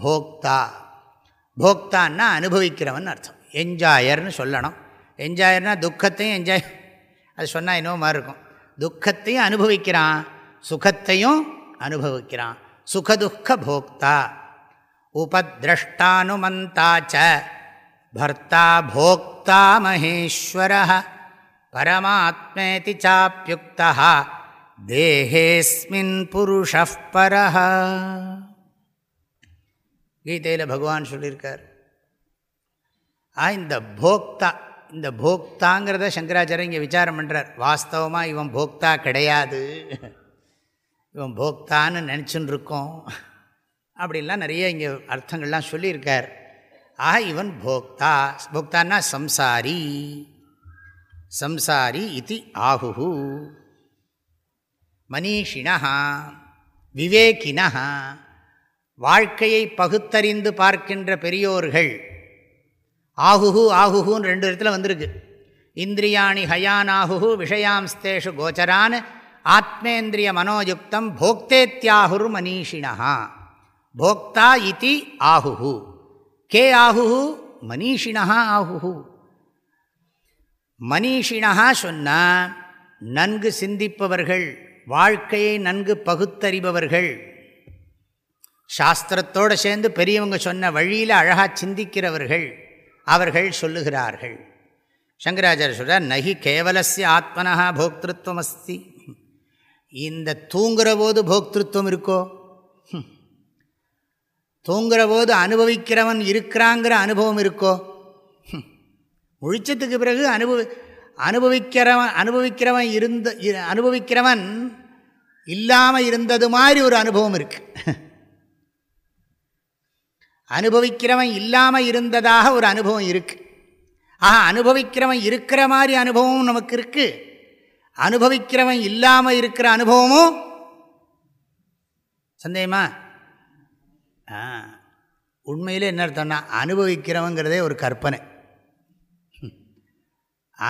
S1: போக்தா போக்தான்னா அனுபவிக்கிறவன் அர்த்தம் என்ஜாயர்னு சொல்லணும் என்ஜாயர்னா துக்கத்தையும் என்ஜாய் அது சொன்னால் இன்னும் மாதிரி இருக்கும் துக்கத்தையும் அனுபவிக்கிறான் சுகத்தையும் அனுபவிக்கிறான் சுகதுக்க போக்தா உபதிரஷ்டானுமந்தாச்ச பர்த்தா போக்தா மகேஸ்வர பரமாத்மேதி சாப்பியுக்தா தேகேஸ்மின் புருஷ பர கீதையில் பகவான் சொல்லியிருக்கார் ஆ இந்த போக்தா இந்த போக்தாங்கிறத சங்கராச்சாரிய இங்கே விசாரம் பண்ணுறார் வாஸ்தவமாக இவன் போக்தா கிடையாது இவன் போக்தான்னு நினச்சின்னு இருக்கோம் அப்படின்லாம் நிறைய இங்கே அர்த்தங்கள்லாம் சொல்லியிருக்கார் ஆக இவன் போக்தா போக்தான்னா சம்சாரி சம்சாரி இது ஆகுஹு மனிஷினா விவேகினா வாழ்க்கையை பகுத்தறிந்து பார்க்கின்ற பெரியோர்கள் ஆகுஹு ஆகுஹுன்னு ரெண்டு இடத்துல வந்திருக்கு இந்திரியாணி ஆகுஹு விஷயாம்ஸ்தேஷு கோச்சரான் ஆத்மேந்திரிய மனோயுக்தம் போக்தேத்தியாகுர் மனீஷிணா போக்தா இத்தி ஆகுஹு கே ஆகுஹு மனீஷிணா ஆகுஹு மனீஷிணா சொன்னால் நன்கு சிந்திப்பவர்கள் வாழ்க்கையை நன்கு பகுத்தறிபவர்கள் சாஸ்திரத்தோடு சேர்ந்து பெரியவங்க சொன்ன வழியில் அழகாக சிந்திக்கிறவர்கள் அவர்கள் சொல்லுகிறார்கள் சங்கராச்சாரிய சொல்கிறார் நகி கேவலசிய ஆத்மனா போக்திருவம் அஸ்தி இந்த தூங்குற போது போக்திருத்துவம் இருக்கோ தூங்குற போது அனுபவிக்கிறவன் இருக்கிறாங்கிற அனுபவம் இருக்கோ முழிச்சத்துக்கு பிறகு அனுபவி அனுபவிக்கிறவன் அனுபவிக்கிறவன் இருந்த அனுபவிக்கிறவன் இல்லாமல் இருந்தது மாதிரி ஒரு அனுபவம் இருக்கு அனுபவிக்கிறவன் இல்லாமல் இருந்ததாக ஒரு அனுபவம் இருக்குது ஆஹா அனுபவிக்கிறவன் இருக்கிற மாதிரி அனுபவம் நமக்கு இருக்குது அனுபவிக்கிறவன் இல்லாமல் இருக்கிற அனுபவமும் சந்தேகமா ஆ உண்மையில் என்ன அர்த்தம்னா அனுபவிக்கிறவங்கிறதே ஒரு கற்பனை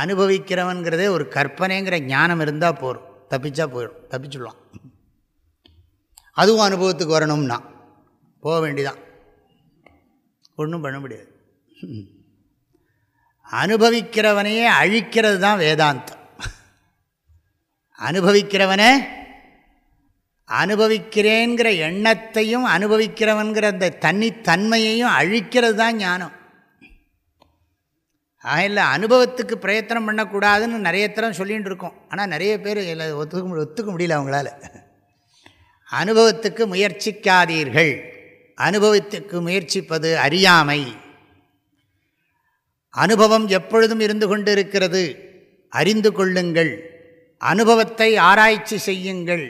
S1: அனுபவிக்கிறவன்கிறதே ஒரு கற்பனைங்கிற ஞானம் இருந்தால் போகிறோம் தப்பிச்சா போயிடும் தப்பிச்சுடலாம் அதுவும் அனுபவத்துக்கு வரணும்னா போக வேண்டிதான் ஒன்றும் பண்ண முடியாது அனுபவிக்கிறவனையே அழிக்கிறது தான் வேதாந்தம் அனுபவிக்கிறவனை அனுபவிக்கிறேங்கிற எண்ணத்தையும் அனுபவிக்கிறவன்கிற அந்த தனித்தன்மையையும் அழிக்கிறது தான் ஞானம் இல்லை அனுபவத்துக்கு பிரயத்தனம் பண்ணக்கூடாதுன்னு நிறைய தரம் சொல்லிகிட்டு இருக்கோம் ஆனால் நிறைய பேர் இல்லை ஒத்துக்க ஒத்துக்க முடியல அவங்களால அனுபவத்துக்கு முயற்சிக்காதீர்கள் அனுபவத்துக்கு முயற்சிப்பது அறியாமை அனுபவம் எப்பொழுதும் இருந்து கொண்டு இருக்கிறது அறிந்து கொள்ளுங்கள் அனுபவத்தை ஆராய்ச்சி செய்யுங்கள்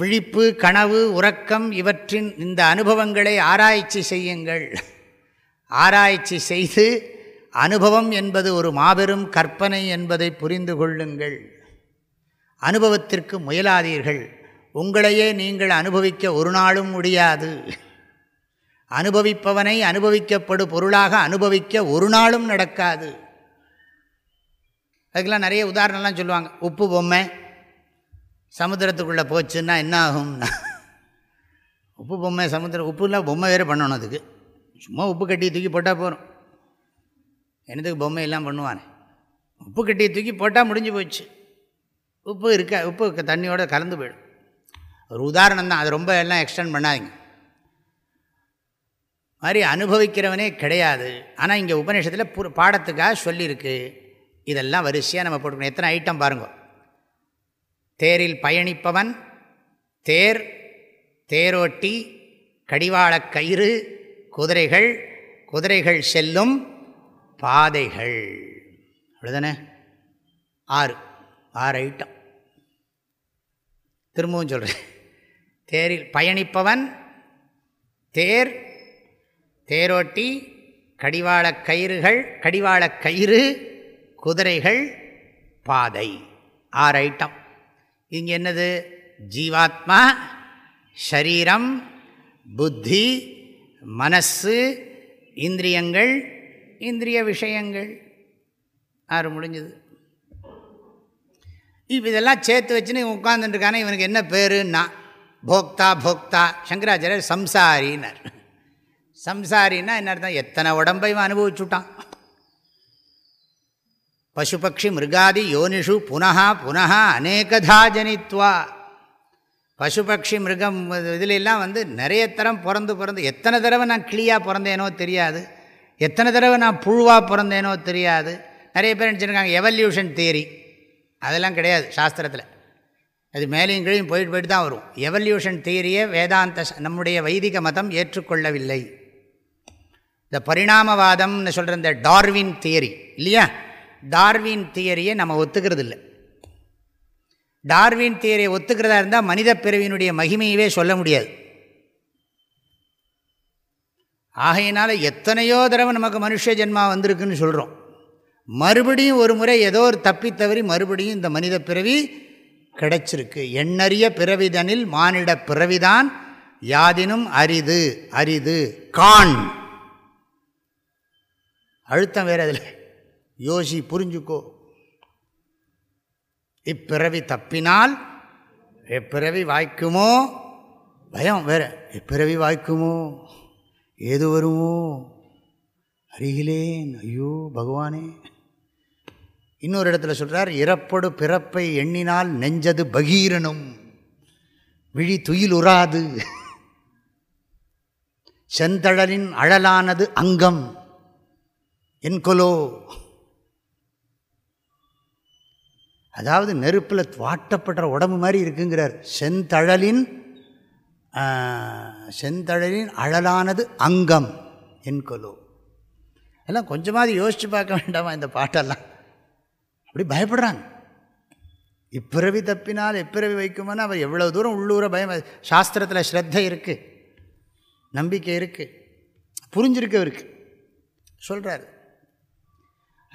S1: விழிப்பு கனவு உறக்கம் இவற்றின் இந்த அனுபவங்களை ஆராய்ச்சி செய்யுங்கள் ஆராய்ச்சி செய்து அனுபவம் என்பது ஒரு மாபெரும் கற்பனை என்பதை புரிந்து கொள்ளுங்கள் அனுபவத்திற்கு முயலாதீர்கள் உங்களையே நீங்கள் அனுபவிக்க ஒரு நாளும் முடியாது அனுபவிப்பவனை அனுபவிக்கப்படும் பொருளாக அனுபவிக்க ஒரு நாளும் நடக்காது அதுக்கெல்லாம் நிறைய உதாரணம்லாம் சொல்லுவாங்க உப்பு பொம்மை சமுத்திரத்துக்குள்ளே போச்சுன்னா என்ன ஆகும்னா உப்பு பொம்மை சமுத்திரம் உப்புலாம் பொம்மை வேறு பண்ணணும் அதுக்கு சும்மா உப்பு கட்டியை தூக்கி போட்டால் போகிறோம் என்னதுக்கு பொம்மை எல்லாம் பண்ணுவானே உப்பு கட்டி தூக்கி போட்டால் முடிஞ்சு போச்சு உப்பு இருக்க உப்பு தண்ணியோடு கலந்து போயிடும் ஒரு உதாரணம் தான் அது ரொம்ப எல்லாம் எக்ஸ்டெண்ட் பண்ணாதீங்க மாதிரி அனுபவிக்கிறவனே கிடையாது ஆனால் இங்கே உபநிஷத்தில் பாடத்துக்காக சொல்லியிருக்கு இதெல்லாம் வரிசையாக நம்ம போட்டுக்கணும் எத்தனை ஐட்டம் பாருங்க தேரில் பயணிப்பவன் தேர் தேரோட்டி கடிவாளக் கயிறு குதிரைகள் குதிரைகள் செல்லும் பாதைகள் அப்படிதானே ஆறு ஆறு ஐட்டம் திரும்பவும் சொல்கிறேன் தேரில் பயணிப்பவன் தேர் தேரோட்டி கடிவாளக் கயிறுகள் கடிவாளக் கயிறு குதிரைகள் பாதை ஆறு ஐட்டம் இங்கே என்னது ஜீவாத்மா ஷரீரம் புத்தி மனசு இந்திரியங்கள் இந்திரிய விஷயங்கள் ஆறு முடிஞ்சது இப்போ இதெல்லாம் சேர்த்து வச்சுன்னு உட்காந்துட்டுருக்கானே இவனுக்கு என்ன பேருன்னா போக்தா போக்தா சங்கராச்சாரியர் சம்சாரினர் சம்சாரின்னா என்ன அர்த்தம் எத்தனை உடம்பையும் அனுபவிச்சுட்டான் பசுபக்ஷி மிருகாதி யோனிஷு புனகா புனகா அநேகதா ஜனித்வா பசுபக்ஷி மிருகம் இதிலெல்லாம் வந்து நிறைய தரம் பிறந்து பிறந்து எத்தனை தடவை நான் கிளியாக பிறந்தேனோ தெரியாது எத்தனை தடவை நான் புழுவாக பிறந்தேனோ தெரியாது நிறைய பேர் நினச்சிருக்காங்க எவல்யூஷன் தியரி அதெல்லாம் கிடையாது சாஸ்திரத்தில் அது மேலேயும் கீழையும் போயிட்டு போயிட்டு தான் வரும் எவல்யூஷன் தியரியை வேதாந்த நம்முடைய வைதிக மதம் ஏற்றுக்கொள்ளவில்லை இந்த பரிணாமவாதம்னு சொல்கிற இந்த டார்வின் தியரி இல்லையா டார்வின் தியரியை நம்ம ஒத்துக்கிறது இல்லை டார்வின் தியரியை ஒத்துக்கிறதா இருந்தால் மனித பிறவியினுடைய மகிமையவே சொல்ல முடியாது ஆகையினால எத்தனையோ தடவை நமக்கு மனுஷ ஜென்மா வந்திருக்குன்னு சொல்கிறோம் மறுபடியும் ஒரு முறை ஏதோ ஒரு தப்பி தவறி மறுபடியும் இந்த மனித பிறவி கிடைச்சிருக்கு எண்ணறிய பிறவிதனில் மானிட பிறவிதான் யாதினும் அரிது அரிது கான் அழுத்தம் வேறு அதில் யோசி புரிஞ்சுக்கோ இப்பிறவி தப்பினால் எப்பிறவி வாய்க்குமோ பயம் வேற எப்பிறவி வாய்க்குமோ ஏது வருமோ அருகிலேன் ஐயோ பகவானே இன்னொரு இடத்துல சொல்கிறார் இறப்படு பிறப்பை எண்ணினால் நெஞ்சது பகீரனும் விழி துயில் உராது செந்தழலின் அழலானது அங்கம் என்கொலோ அதாவது நெருப்பில் வாட்டப்படுற உடம்பு மாதிரி இருக்குங்கிறார் செந்தழலின் செந்தழலின் அழலானது அங்கம் என்கொலோ எல்லாம் கொஞ்சமாவது யோசித்து பார்க்க வேண்டாமா இந்த பாட்டெல்லாம் அப்படி பயப்படுறாங்க இப்பிறவி தப்பினால் எப்பிறவி வைக்குமோனா அவர் எவ்வளோ தூரம் உள்ளூர பயம் சாஸ்திரத்தில் ஸ்ரத்தை இருக்குது நம்பிக்கை இருக்குது புரிஞ்சிருக்கவருக்கு இருக்குது சொல்கிறாரு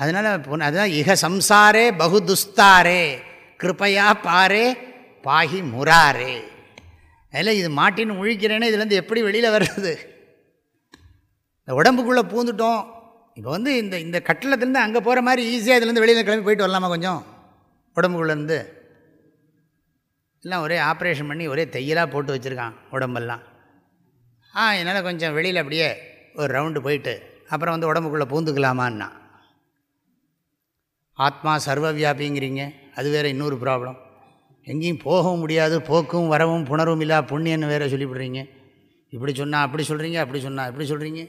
S1: அதனால் அதுதான் இக சம்சாரே பகுதுஸ்தாரே கிருப்பையா பாரே பாகி முராரே அதில் இது மாட்டின்னு முழிக்கிறேன்னு இதுலேருந்து எப்படி வெளியில் வர்றது இந்த உடம்புக்குள்ளே பூந்துட்டோம் இப்போ வந்து இந்த இந்த கட்டளத்துலேருந்து அங்கே போகிற மாதிரி ஈஸியாக இதுலேருந்து வெளியில் கிளம்பி போயிட்டு வரலாமா கொஞ்சம் உடம்புக்குள்ளேருந்து எல்லாம் ஒரே ஆப்ரேஷன் பண்ணி ஒரே தையலாக போட்டு வச்சுருக்கான் உடம்பெல்லாம் ஆ என்னால் கொஞ்சம் வெளியில் அப்படியே ஒரு ரவுண்டு போயிட்டு அப்புறம் வந்து உடம்புக்குள்ளே பூந்துக்கலாமான்னா ஆத்மா சர்வ வியாபிங்கிறீங்க அது வேறு இன்னொரு ப்ராப்ளம் எங்கேயும் போகவும் முடியாது போக்கும் வரவும் புணரும் இல்லா புண்ணியன்னு வேறு சொல்லிவிடுறீங்க இப்படி சொன்னால் அப்படி சொல்கிறீங்க அப்படி சொன்னால் இப்படி சொல்கிறீங்க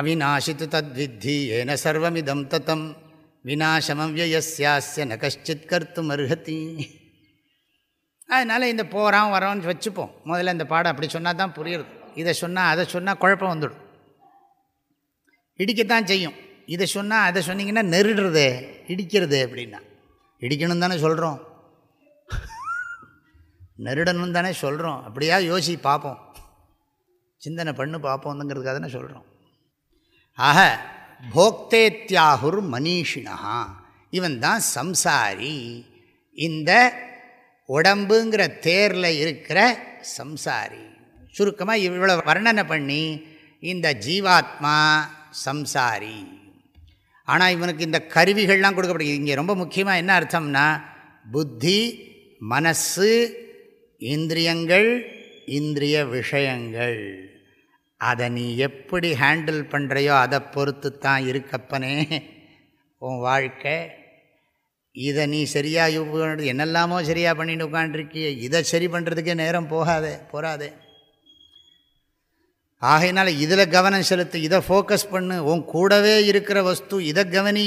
S1: அவிநாசித்து தத்வித்தி ஏன சர்வமிதம் தத்தம் விநாசமம் வியஸ்யாஸ்ய ந கஷ்டித் கருத்து மருகத்தி அதனால் இந்த போகிறான் வரோன்னு வச்சுப்போம் முதல்ல இந்த பாடம் அப்படி சொன்னால் தான் புரியுது இதை சொன்னால் அதை சொன்னால் குழப்பம் வந்துடும் இடிக்கத்தான் செய்யும் இதை சொன்னால் அதை சொன்னீங்கன்னா நெருடுறது இடிக்கிறது அப்படின்னா இடிக்கணும் தானே சொல்கிறோம் நெருடணும் தானே சொல்கிறோம் அப்படியா யோசி பார்ப்போம் சிந்தனை பண்ணு பார்ப்போம்ங்கிறதுக்காக தானே சொல்கிறோம் ஆக போக்தேத்யாகுர் மனிஷினா இவன் தான் சம்சாரி இந்த உடம்புங்கிற தேரில் இருக்கிற சம்சாரி சுருக்கமாக இவ்வளோ வர்ணனை பண்ணி இந்த ஜீவாத்மா சம்சாரி ஆனால் இவனுக்கு இந்த கருவிகள்லாம் கொடுக்கப்படுகிறது இங்கே ரொம்ப முக்கியமாக என்ன அர்த்தம்னா புத்தி மனசு இந்திரியங்கள் இந்திரிய விஷயங்கள் அதை நீ எப்படி ஹேண்டில் பண்ணுறையோ அதை பொறுத்து தான் இருக்கப்பனே உன் வாழ்க்கை இதை நீ சரியாக என்னெல்லாமோ சரியாக பண்ணிட்டு உட்காண்டிருக்கிய இதை சரி பண்ணுறதுக்கே நேரம் போகாதே போகாதே ஆகையினால இதில் கவனம் செலுத்து இதை ஃபோக்கஸ் பண்ணு உன் கூடவே இருக்கிற வஸ்து இதை கவனி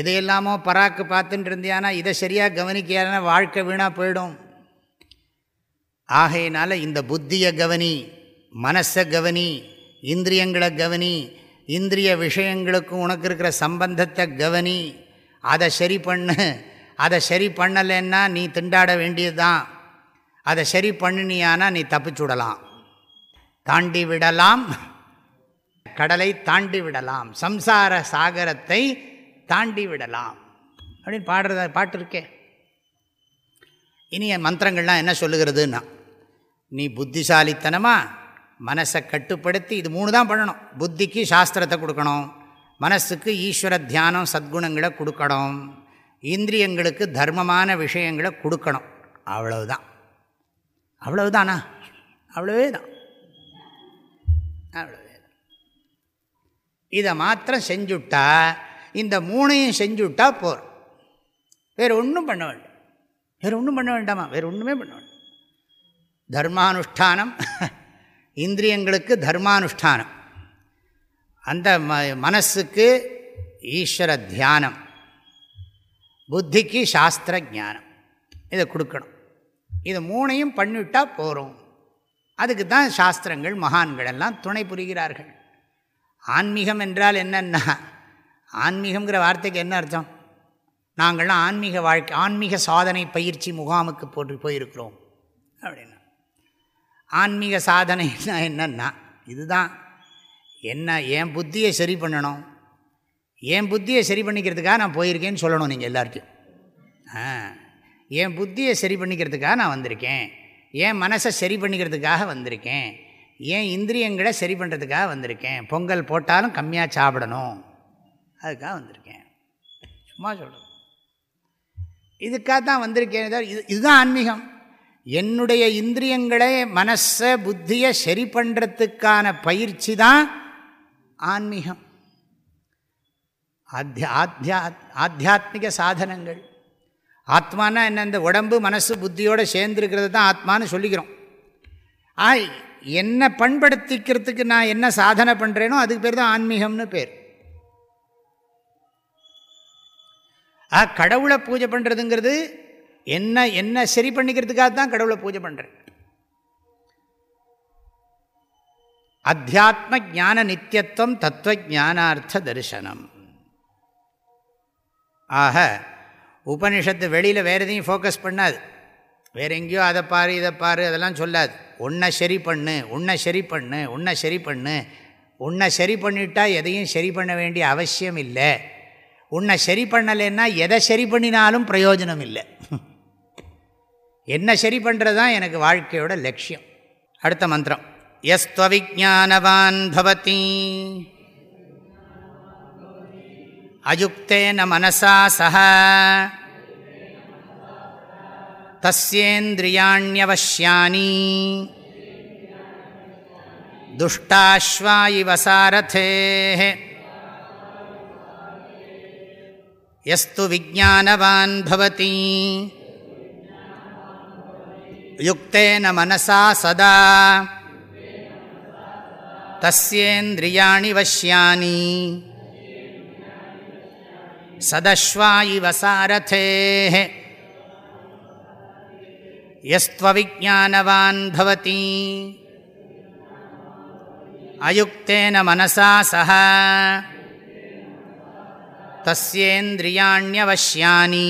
S1: எதையெல்லாமோ பராக்கு பார்த்துட்டு இருந்தியானா இதை சரியாக கவனிக்கையானா வாழ்க்கை வீணாக போயிடும் ஆகையினால் இந்த புத்தியை கவனி மனசை கவனி இந்திரியங்களை கவனி இந்திரிய விஷயங்களுக்கும் உனக்கு இருக்கிற சம்பந்தத்தை கவனி அதை சரி பண்ணு அதை சரி பண்ணலைன்னா நீ திண்டாட வேண்டியது தான் அதை சரி பண்ணினியானா நீ தப்பிச்சுடலாம் தாண்டி விடலாம் கடலை தாண்டி விடலாம் சம்சார சாகரத்தை தாண்டி விடலாம் அப்படின்னு பாடுறத பாட்டு இருக்கே இனி மந்திரங்கள்லாம் என்ன சொல்லுகிறதுன்னா நீ புத்திசாலித்தனமாக மனசை கட்டுப்படுத்தி இது மூணு தான் பண்ணணும் புத்திக்கு சாஸ்திரத்தை கொடுக்கணும் மனசுக்கு ஈஸ்வர தியானம் சத்குணங்களை கொடுக்கணும் இந்திரியங்களுக்கு தர்மமான விஷயங்களை கொடுக்கணும் அவ்வளவுதான் அவ்வளவுதானா அவ்வளவே தான் அவ்வளோ இதை மாத்திரம் செஞ்சுட்டா இந்த மூணையும் செஞ்சுட்டா போர் வேறு ஒன்றும் பண்ண வேண்டாம் வேறு ஒன்றும் பண்ண வேண்டாமா வேறு ஒன்றுமே பண்ண வேண்டாம் தர்மானுஷ்டானம் இந்திரியங்களுக்கு தர்மானுஷ்டானம் அந்த ம மனசுக்கு ஈஸ்வர தியானம் புத்திக்கு சாஸ்திர ஜானம் இதை கொடுக்கணும் இது மூணையும் பண்ணிவிட்டால் போகிறோம் அதுக்கு தான் சாஸ்திரங்கள் மகான்கள் எல்லாம் துணை புரிகிறார்கள் ஆன்மீகம் என்றால் என்னென்னா ஆன்மீகம்ங்கிற வார்த்தைக்கு என்ன அர்த்தம் நாங்கள்லாம் ஆன்மீக வாழ்க்கை ஆன்மீக சாதனை பயிற்சி முகாமுக்கு போட்டு போயிருக்கிறோம் அப்படின்னா ஆன்மீக சாதனைன்னா என்னென்னா இதுதான் என்ன என் புத்தியை சரி பண்ணணும் என் புத்தியை சரி பண்ணிக்கிறதுக்காக நான் போயிருக்கேன்னு சொல்லணும் நீங்கள் ஆ என் புத்தியை சரி பண்ணிக்கிறதுக்காக நான் வந்திருக்கேன் ஏன் மனசை சரி பண்ணிக்கிறதுக்காக வந்திருக்கேன் ஏன் இந்திரியங்களை சரி பண்ணுறதுக்காக வந்திருக்கேன் பொங்கல் போட்டாலும் கம்மியாக சாப்பிடணும் அதுக்காக வந்திருக்கேன் சும்மா சொல்கிறேன் இதுக்காக தான் வந்திருக்கேன் இது இதுதான் ஆன்மீகம் என்னுடைய இந்திரியங்களை மனசை புத்தியை சரி பண்ணுறதுக்கான பயிற்சி தான் ஆன்மீகம் ஆத்தியா ஆத்தியா ஆத்தியாத்மிக சாதனங்கள் ஆத்மானா என்ன இந்த உடம்பு மனசு புத்தியோடு சேர்ந்துருக்கிறது தான் ஆத்மான்னு சொல்லிக்கிறோம் ஆ என்ன பண்படுத்திக்கிறதுக்கு நான் என்ன சாதனை பண்ணுறேனோ அதுக்கு பேர் தான் ஆன்மீகம்னு பேர் ஆ கடவுளை பூஜை பண்ணுறதுங்கிறது என்ன என்ன சரி பண்ணிக்கிறதுக்காக தான் கடவுளை பூஜை பண்ணுறேன் அத்தியாத்ம ஜான நித்தியத்துவம் தத்துவ ஜானார்த்த தரிசனம் ஆக உபனிஷத்து வெளியில் வேறு எதையும் ஃபோக்கஸ் பண்ணாது வேறு எங்கேயோ அதை பாரு இதை பாரு அதெல்லாம் சொல்லாது உன்னை சரி பண்ணு உன்னை சரி பண்ணு உன்னை சரி பண்ணு உன்னை சரி பண்ணிட்டா எதையும் சரி பண்ண வேண்டிய அவசியம் இல்லை உன்னை சரி பண்ணலைன்னா எதை சரி பண்ணினாலும் பிரயோஜனம் இல்லை என்ன சரி பண்ணுறது தான் எனக்கு வாழ்க்கையோட லட்சியம் அடுத்த மந்திரம் எஸ்துவவிஜானவான் பவதி அயுக்தேன மனசா சக தஸ்யேந்திரியாணியவசியானி துஷ்டாஸ்வா இவ சாரதே எஸ்து விஜானவான் பவதி யுக்தேன மனசா சதா தஸ்யேந்திரியாணி வசியானி சதஸ்வாயிவ சாரதே எஸ்துவவிஜானவான் பவதி அயுக்தேன மனசா சக தஸ்யேந்திரியாணியவசியானி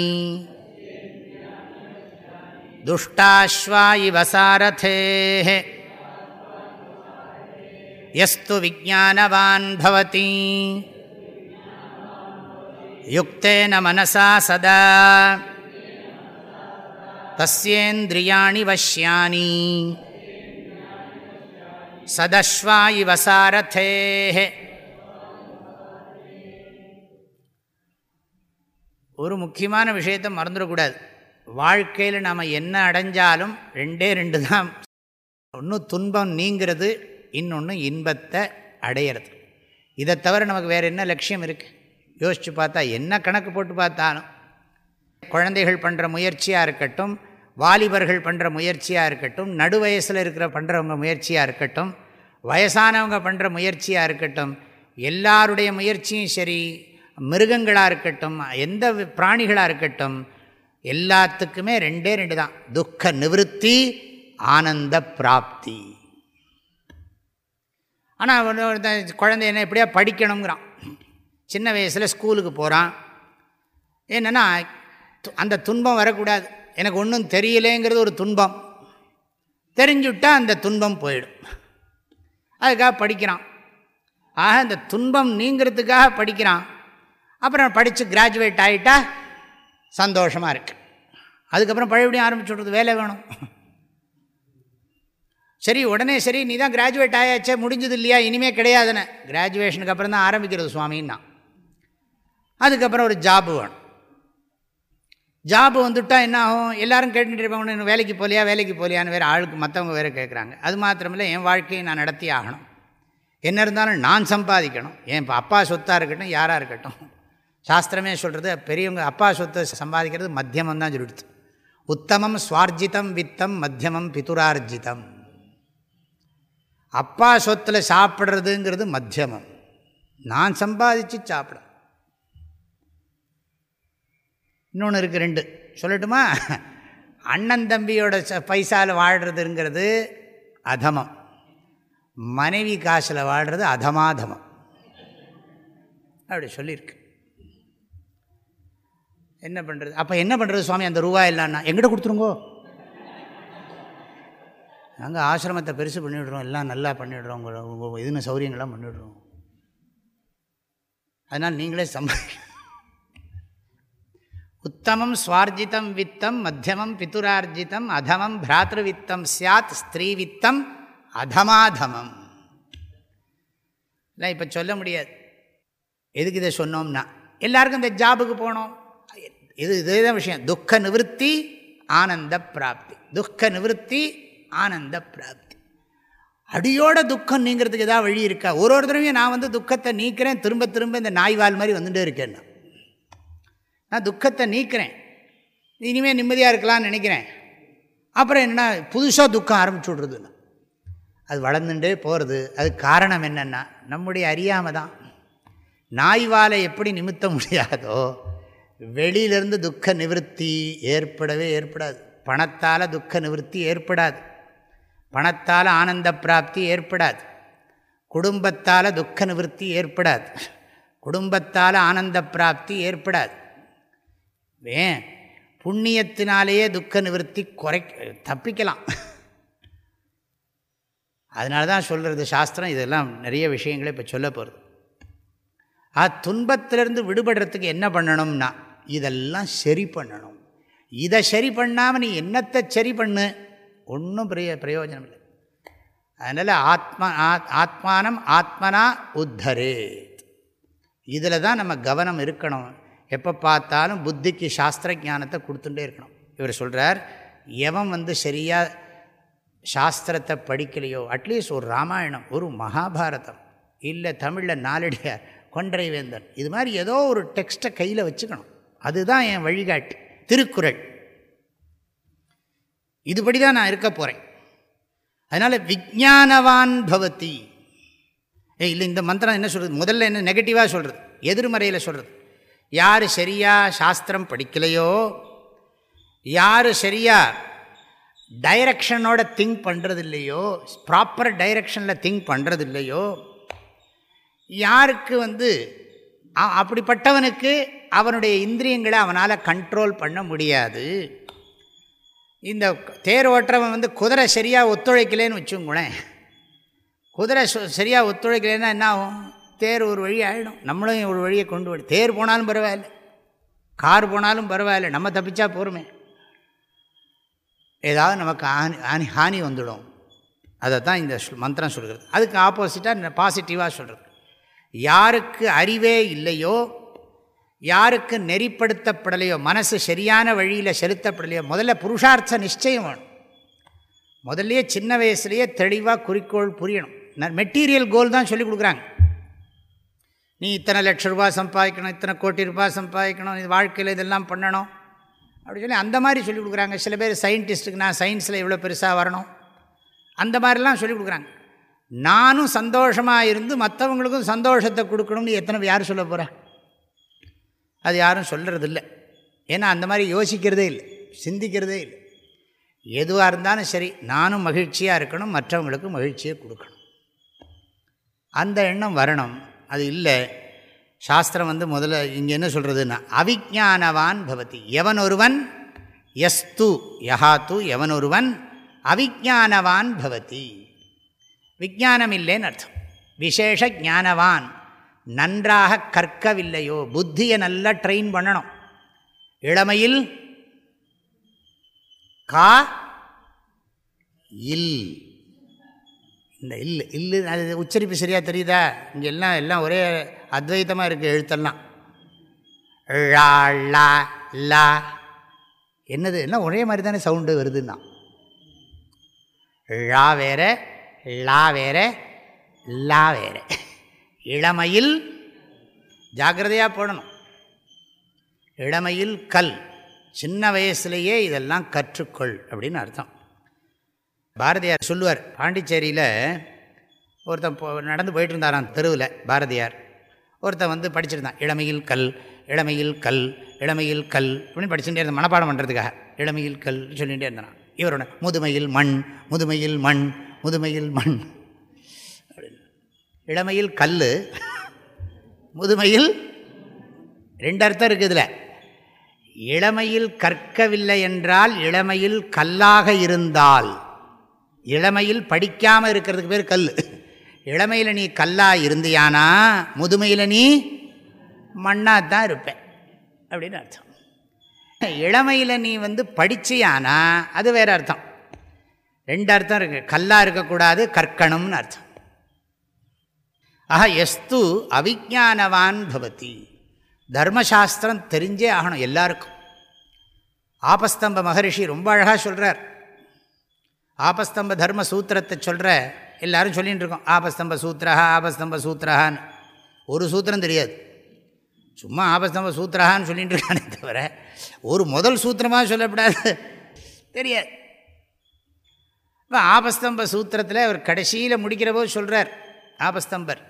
S1: துஷ்டாஸ்வாயிவ சாரதே எஸ்து விஜானவான் பவதி யுக்தேன மனசா சதா தஸ்யேந்திரியாணி வஷ்யானி சதஸ்வாயி வசாரதே ஒரு முக்கியமான விஷயத்தை மறந்துடக்கூடாது வாழ்க்கையில் நாம் என்ன அடைஞ்சாலும் ரெண்டே ரெண்டு தான் ஒன்று துன்பம் நீங்கிறது இன்னொன்று இன்பத்தை அடையிறது இதை தவிர நமக்கு வேறு என்ன லட்சியம் இருக்குது யோசித்து பார்த்தா என்ன கணக்கு போட்டு பார்த்தாலும் குழந்தைகள் பண்ணுற முயற்சியாக இருக்கட்டும் வாலிபர்கள் பண்ணுற முயற்சியாக இருக்கட்டும் நடு வயசில் இருக்கிற பண்ணுறவங்க முயற்சியாக இருக்கட்டும் வயசானவங்க பண்ணுற முயற்சியாக இருக்கட்டும் எல்லாருடைய முயற்சியும் சரி மிருகங்களாக இருக்கட்டும் எந்த பிராணிகளாக இருக்கட்டும் எல்லாத்துக்குமே ரெண்டே ரெண்டு தான் துக்க நிவத்தி ஆனந்த பிராப்தி ஆனால் குழந்தை என்ன எப்படியா படிக்கணுங்கிறான் சின்ன வயசில் ஸ்கூலுக்கு போகிறான் என்னென்னா அந்த துன்பம் வரக்கூடாது எனக்கு ஒன்றும் தெரியலேங்கிறது ஒரு துன்பம் தெரிஞ்சுவிட்டால் அந்த துன்பம் போயிடும் அதுக்காக படிக்கிறான் ஆக அந்த துன்பம் நீங்கிறதுக்காக படிக்கிறான் அப்புறம் படித்து கிராஜுவேட் ஆகிட்டா சந்தோஷமாக இருக்குது அதுக்கப்புறம் பழையபடியும் ஆரம்பிச்சு விட்றது வேலை வேணும் சரி உடனே சரி நீ தான் கிராஜுவேட் ஆயாச்சே முடிஞ்சது இல்லையா இனிமேல் கிடையாதுன்னு கிராஜுவேஷனுக்கு அப்புறம் தான் ஆரம்பிக்கிறது சுவாமின்னா அதுக்கப்புறம் ஒரு ஜாபு வேணும் ஜாப் வந்துவிட்டால் என்ன ஆகும் எல்லோரும் கேட்டுட்டு இருப்பாங்க வேலைக்கு போலியா வேலைக்கு போலியான்னு வேறு ஆளுக்கு மற்றவங்க வேறு கேட்குறாங்க அது மாத்திரமில்லை என் வாழ்க்கையை நான் நடத்தி ஆகணும் என்ன இருந்தாலும் நான் சம்பாதிக்கணும் என் அப்பா சொத்தாக இருக்கட்டும் யாராக இருக்கட்டும் சாஸ்திரமே சொல்கிறது பெரியவங்க அப்பா சொத்தை சம்பாதிக்கிறது மத்தியமம் தான் சொல்லிடுச்சு உத்தமம் சுவார்ஜிதம் வித்தம் மத்தியமம் பிதுரார்ஜிதம் அப்பா சொத்தில் சாப்பிட்றதுங்கிறது மத்தியமம் நான் சம்பாதிச்சு சாப்பிடும் இன்னொன்று இருக்குது ரெண்டு சொல்லட்டுமா அண்ணன் தம்பியோட பைசாவில் வாழ்கிறதுங்கிறது அதமம் மனைவி காசில் வாழ்கிறது அதமாதமம் அப்படி சொல்லியிருக்கு என்ன பண்ணுறது அப்போ என்ன பண்ணுறது சுவாமி அந்த ரூபாய் இல்லைன்னா எங்கிட்ட கொடுத்துருங்கோ நாங்கள் ஆசிரமத்தை பெருசு பண்ணிவிடுறோம் எல்லாம் நல்லா பண்ணிவிடுறோம் உங்களை உங்கள் இதுன்னு சௌரியங்கள்லாம் பண்ணிவிடுறோம் அதனால் நீங்களே சம்பாதி உத்தமம் ஸ்வார்ஜிதம் வித்தம் மத்தியமம் பித்துரார்ஜிதம் அதமம் பிராத்திருவித்தம் சாத் ஸ்திரீவித்தம் அதமாதமம் இல்லை இப்போ சொல்ல முடியாது எதுக்கு இதை சொன்னோம்னா எல்லாருக்கும் இந்த ஜாபுக்கு போனோம் இது இதே தான் விஷயம் துக்க நிவத்தி ஆனந்த பிராப்தி துக்க நிவத்தி ஆனந்த பிராப்தி அடியோட துக்கம் நீங்கிறதுக்கு ஏதாவது வழி இருக்கா ஒரு ஒருத்தரையும் நான் வந்து துக்கத்தை நீக்கிறேன் திரும்ப திரும்ப இந்த நாய்வால் மாதிரி வந்துகிட்டே இருக்கேன் நான் துக்கத்தை நீக்கிறேன் இனிமேல் நிம்மதியாக இருக்கலாம்னு நினைக்கிறேன் அப்புறம் என்னென்னா புதுசாக துக்கம் ஆரம்பிச்சு விட்றதுன்னு அது வளர்ந்துட்டே போகிறது அதுக்கு காரணம் என்னென்னா நம்முடைய அறியாமை தான் நாய்வாலை எப்படி நிமித்த முடியாதோ வெளியிலேருந்து துக்க நிவர்த்தி ஏற்படவே ஏற்படாது பணத்தால் துக்க நிவர்த்தி ஏற்படாது பணத்தால் ஆனந்த பிராப்தி ஏற்படாது குடும்பத்தால் துக்க நிவர்த்தி ஏற்படாது குடும்பத்தால் ஆனந்த பிராப்தி ஏற்படாது ஏன் புண்ணியத்தினாலேயே துக்க நிவர்த்தி குறை தப்பிக்கலாம் அதனால தான் சொல்கிறது சாஸ்திரம் இதெல்லாம் நிறைய விஷயங்களை இப்போ சொல்ல போகிறது ஆ துன்பத்திலேருந்து விடுபடுறதுக்கு என்ன பண்ணணும்னா இதெல்லாம் சரி பண்ணணும் இதை சரி பண்ணாமல் நீ என்னத்தை சரி பண்ணு ஒன்றும் பெரிய பிரயோஜனம் இல்லை அதனால் ஆத்மா ஆத்மானம் ஆத்மனா உத்தரே இதில் தான் நம்ம கவனம் இருக்கணும் எப்போ பார்த்தாலும் புத்திக்கு சாஸ்திர ஜானத்தை கொடுத்துட்டே இருக்கணும் இவர் சொல்கிறார் எவன் வந்து சரியாக சாஸ்திரத்தை படிக்கலையோ அட்லீஸ்ட் ஒரு ராமாயணம் ஒரு மகாபாரதம் இல்லை தமிழில் நாளடியார் கொன்றை வேந்தன் இது மாதிரி ஏதோ ஒரு டெக்ஸ்ட்டை கையில் வச்சுக்கணும் அதுதான் என் வழிகாட்டு திருக்குறள் இதுபடி தான் நான் இருக்க போகிறேன் அதனால் விஜானவான் பவதி இல்லை இந்த மந்திரம் என்ன சொல்கிறது முதல்ல என்ன நெகட்டிவாக சொல்கிறது எதிர்மறையில் சொல்கிறது யார் சரியாக சாஸ்திரம் படிக்கலையோ யார் சரியாக டைரக்ஷனோட திங்க் பண்ணுறது இல்லையோ ப்ராப்பர் டைரக்ஷனில் திங்க் பண்ணுறது இல்லையோ யாருக்கு வந்து அப்படிப்பட்டவனுக்கு அவனுடைய இந்திரியங்களை அவனால் கண்ட்ரோல் பண்ண முடியாது இந்த தேர் ஓட்டுறவன் வந்து குதிரை சரியாக ஒத்துழைக்கலேன்னு வச்சுங்களேன் குதிரை சரியாக ஒத்துழைக்கலைன்னா என்ன ஆகும் தேர் ஒரு வழி ஆகிடும் நம்மளும் ஒரு வழியை கொண்டு வரும் தேர் போனாலும் பரவாயில்ல கார் போனாலும் பரவாயில்ல நம்ம தப்பிச்சா போருமே ஏதாவது நமக்கு ஆனி ஆனி ஹானி வந்துடும் அதை தான் இந்த மந்திரம் சொல்கிறது அதுக்கு ஆப்போசிட்டாக பாசிட்டிவாக சொல்கிறது யாருக்கு அறிவே இல்லையோ யாருக்கு நெறிப்படுத்தப்படலையோ மனசு சரியான வழியில் செலுத்தப்படலையோ முதல்ல புருஷார்த்த நிச்சயம் வேணும் முதல்லையே சின்ன வயசுலேயே தெளிவாக குறிக்கோள் புரியணும் மெட்டீரியல் கோல் தான் சொல்லி கொடுக்குறாங்க நீ இத்தனை லட்ச ரூபா சம்பாதிக்கணும் இத்தனை கோட்டி ரூபாய் சம்பாதிக்கணும் இது வாழ்க்கையில் இதெல்லாம் பண்ணணும் அப்படின்னு சொல்லி அந்த மாதிரி சொல்லிக் கொடுக்குறாங்க சில பேர் சயின்டிஸ்ட்டுக்கு நான் சயின்ஸில் இவ்வளோ பெருசாக வரணும் அந்த மாதிரிலாம் சொல்லிக் கொடுக்குறாங்க நானும் சந்தோஷமாக இருந்து மற்றவங்களுக்கும் சந்தோஷத்தை கொடுக்கணும்னு எத்தனை யார் சொல்ல போகிறேன் அது யாரும் சொல்கிறது இல்லை ஏன்னா அந்த மாதிரி யோசிக்கிறதே இல்லை சிந்திக்கிறதே இல்லை எதுவாக இருந்தாலும் சரி நானும் மகிழ்ச்சியாக இருக்கணும் மற்றவங்களுக்கும் மகிழ்ச்சியை கொடுக்கணும் அந்த எண்ணம் வரணும் அது இல்லை சாஸ்திரம் வந்து முதல்ல இங்கே என்ன சொல்கிறதுன்னா அவிஜானவான் பவதி எவன் ஒருவன் எஸ் து யஹா து எவன் ஒருவன் அவிஜானவான் பவதி விஜானம் இல்லைன்னு அர்த்தம் விசேஷ ஞானவான் நன்றாக கற்கவில்லையோ புத்தியை நல்லா ட்ரெயின் பண்ணணும் இளமையில் கா இல் இந்த இல்லை இல்லு அது உச்சரிப்பு சரியாக தெரியுதா இங்கே எல்லாம் எல்லாம் ஒரே அத்வைத்தமாக இருக்குது எழுத்தெல்லாம் ழா லா லா என்னது எல்லாம் ஒரே மாதிரி தானே சவுண்டு வருதுன்னா ழா வேற லா வேற லா வேற இளமையில் ஜாகிரதையாக போடணும் இளமையில் கல் சின்ன வயசுலேயே இதெல்லாம் கற்றுக்கொள் அப்படின்னு அர்த்தம் பாரதியார் சொல்லுவார் பாண்டிச்சேரியில் ஒருத்தன் நடந்து போயிட்டு இருந்தாரான் தெருவில் பாரதியார் ஒருத்தன் வந்து படிச்சிருந்தான் இளமையில் கல் இளமையில் கல் இளமையில் கல் அப்படின்னு படிச்சுட்டே இருந்தான் மனப்பாடம் பண்ணுறதுக்காக இளமையில் கல் சொல்லிகிட்டே இருந்தான் இவரோட முதுமையில் மண் முதுமையில் மண் முதுமையில் மண் இளமையில் கல் முதுமையில் ரெண்டு அர்த்தம் இருக்குது இதில் இளமையில் கற்கவில்லை என்றால் இளமையில் கல்லாக இருந்தால் இளமையில் படிக்காமல் இருக்கிறதுக்கு பேர் கல் இளமையில் நீ கல்லாக இருந்தியானா முதுமையில் நீ மண்ணாக தான் இருப்பேன் அப்படின்னு அர்த்தம் இளமையில் நீ வந்து படிச்சியானா அது வேறு அர்த்தம் ரெண்டு அர்த்தம் இருக்கு கல்லாக இருக்கக்கூடாது கற்கணும்னு அர்த்தம் ஆஹா எஸ்து அவிஜானவான் பவதி தர்மசாஸ்திரம் தெரிஞ்சே ஆகணும் எல்லாருக்கும் ஆபஸ்தம்ப மகரிஷி ரொம்ப அழகாக சொல்கிறார் ஆபஸ்தம்ப தர்ம சூத்திரத்தை சொல்கிற எல்லோரும் சொல்லிகிட்டு இருக்கோம் ஆபஸ்தம்ப சூத்திரா ஆபஸ்தம்ப சூத்திரஹான்னு ஒரு சூத்திரம் தெரியாது சும்மா ஆபஸ்தம்ப சூத்திரஹான்னு சொல்லிகிட்டு இருக்கானே தவிர ஒரு முதல் சூத்திரமாக சொல்லப்படாது தெரியாது இப்போ ஆபஸ்தம்ப சூத்திரத்தில் அவர் கடைசியில் முடிக்கிற போது சொல்கிறார் ஆபஸ்தம்பர்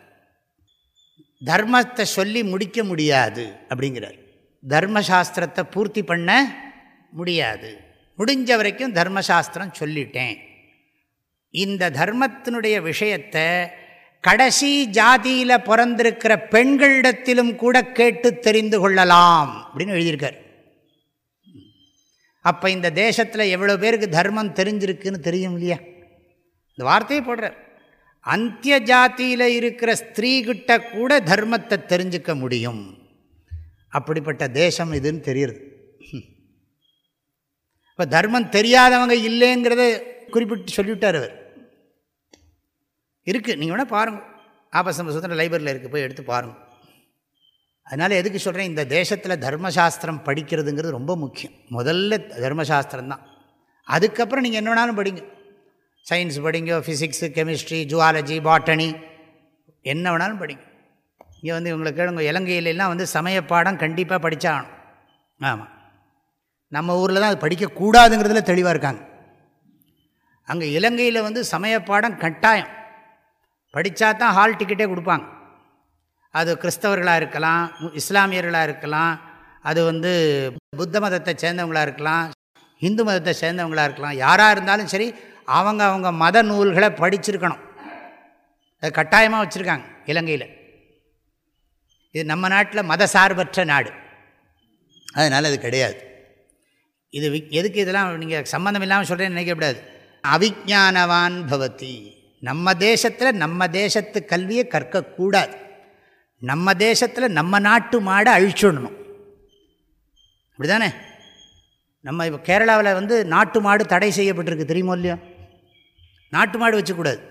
S1: தர்மத்தை சொல்லி முடிக்க முடியாது அப்படிங்கிறார் தர்மசாஸ்திரத்தை பூர்த்தி பண்ண முடியாது முடிஞ்ச வரைக்கும் தர்மசாஸ்திரம் சொல்லிட்டேன் இந்த தர்மத்தினுடைய விஷயத்தை கடைசி ஜாதியில் பிறந்திருக்கிற பெண்களிடத்திலும் கூட கேட்டு தெரிந்து கொள்ளலாம் அப்படின்னு எழுதியிருக்கார் அப்போ இந்த தேசத்தில் எவ்வளோ பேருக்கு தர்மம் தெரிஞ்சிருக்குன்னு தெரியும் இல்லையா இந்த வார்த்தையை போடுறார் அந்திய ஜாத்தியில் இருக்கிற ஸ்திரீகிட்ட கூட தர்மத்தை தெரிஞ்சுக்க முடியும் அப்படிப்பட்ட தேசம் இதுன்னு தெரியுது இப்போ தர்மம் தெரியாதவங்க இல்லைங்கிறத குறிப்பிட்டு சொல்லிவிட்டார் அவர் இருக்குது நீங்கள் வேணால் பாருங்கள் ஆபசம்ப சுதந்திர லைப்ரரியில் இருக்குது போய் எடுத்து பாருங்கள் அதனால் எதுக்கு சொல்கிறேன் இந்த தேசத்தில் தர்மசாஸ்திரம் படிக்கிறதுங்கிறது ரொம்ப முக்கியம் முதல்ல தர்மசாஸ்திரம் தான் அதுக்கப்புறம் நீங்கள் என்ன வேணாலும் படிங்க சயின்ஸ் படிங்க ஃபிசிக்ஸு கெமிஸ்ட்ரி ஜுவாலஜி பாட்டனி என்ன வேணாலும் படிங்க இங்கே வந்து இவங்களுக்கு கேளுங்க வந்து சமயப்பாடம் கண்டிப்பாக படித்தாகணும் ஆமாம் நம்ம ஊரில் தான் அது படிக்கக்கூடாதுங்கிறதுல தெளிவாக இருக்காங்க அங்கே இலங்கையில் வந்து சமய பாடம் கட்டாயம் படித்தா தான் ஹால் டிக்கெட்டே கொடுப்பாங்க அது கிறிஸ்தவர்களாக இருக்கலாம் இஸ்லாமியர்களாக இருக்கலாம் அது வந்து புத்த மதத்தை சேர்ந்தவங்களாக இருக்கலாம் இந்து மதத்தை சேர்ந்தவங்களாக இருக்கலாம் யாராக இருந்தாலும் சரி அவங்க அவங்க மத நூல்களை படிச்சிருக்கணும் அது கட்டாயமாக வச்சுருக்காங்க இலங்கையில் இது நம்ம நாட்டில் மத சார்பற்ற நாடு அதனால் அது கிடையாது இது எதுக்கு இதெல்லாம் நீங்கள் சம்மந்தம் இல்லாமல் சொல்கிறேன்னு நினைக்கக்கூடாது அவிஜானவான் பவதி நம்ம தேசத்தில் நம்ம தேசத்து கல்வியை கற்கக்கூடாது நம்ம தேசத்தில் நம்ம நாட்டு மாடை அழிச்சுடணும் அப்படி தானே நம்ம இப்போ கேரளாவில் வந்து நாட்டு மாடு தடை செய்யப்பட்டிருக்கு தெரியுமோ இல்லையோ நாட்டு மாடு வச்சுக்கூடாது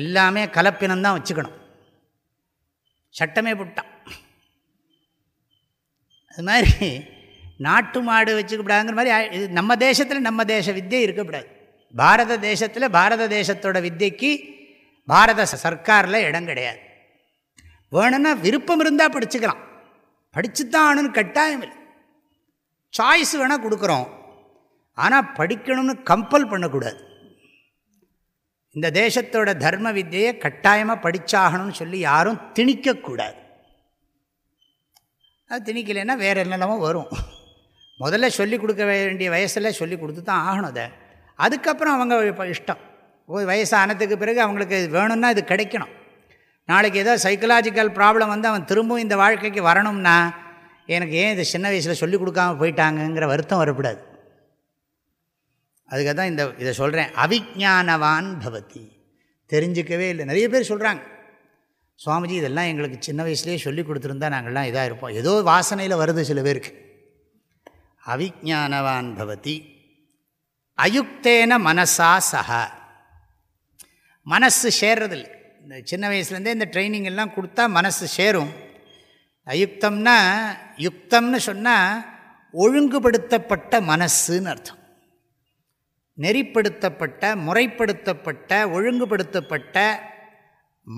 S1: எல்லாமே கலப்பினம்தான் வச்சுக்கணும் சட்டமே போட்டான் அது மாதிரி நாட்டு மாடு வச்சுக்கப்படாதுங்கிற மாதிரி நம்ம தேசத்தில் நம்ம தேச வித்தியை இருக்கக்கூடாது பாரத தேசத்தில் பாரத தேசத்தோட வித்தியக்கு பாரத சர்க்காரில் இடம் கிடையாது வேணும்னா விருப்பம் இருந்தால் படிச்சுக்கலாம் தான் ஆணுன்னு கட்டாயம் இல்லை சாய்ஸ் வேணால் கொடுக்குறோம் ஆனால் படிக்கணும்னு கம்பல் பண்ணக்கூடாது இந்த தேசத்தோட தர்ம வித்தியை கட்டாயமாக படித்தாகணும்னு சொல்லி யாரும் திணிக்கக்கூடாது அது திணிக்கலைன்னா வேறு என்னெல்லாமோ வரும் முதல்ல சொல்லிக் கொடுக்க வேண்டிய வயசில் சொல்லி கொடுத்து தான் ஆகணும் அதை அதுக்கப்புறம் அவங்க இப்போ இஷ்டம் வயசானதுக்கு பிறகு அவங்களுக்கு வேணும்னா இது கிடைக்கணும் நாளைக்கு ஏதோ சைக்கலாஜிக்கல் ப்ராப்ளம் வந்து அவன் திரும்பவும் இந்த வாழ்க்கைக்கு வரணும்னா எனக்கு ஏன் இது சின்ன வயசில் சொல்லிக் கொடுக்காமல் போயிட்டாங்கங்கிற வருத்தம் வரக்கூடாது அதுக்காக தான் இந்த இதை சொல்கிறேன் அவிஜானவான் பவதி தெரிஞ்சிக்கவே இல்லை நிறைய பேர் சொல்கிறாங்க சுவாமிஜி இதெல்லாம் எங்களுக்கு சின்ன வயசுலேயே சொல்லி கொடுத்துருந்தா நாங்கள்லாம் இதாக இருப்போம் ஏதோ வாசனையில் வருது சில பேருக்கு அவிஜானவான் பவதி அயுக்தேன மனசா சக மனசு சேர்றதில்லை இந்த சின்ன வயசுலேருந்தே இந்த ட்ரைனிங் எல்லாம் கொடுத்தா மனசு சேரும் அயுக்தம்னா யுக்தம்னு சொன்னால் ஒழுங்குபடுத்தப்பட்ட மனசுன்னு அர்த்தம் நெறிப்படுத்தப்பட்ட முறைப்படுத்தப்பட்ட ஒழுங்குபடுத்தப்பட்ட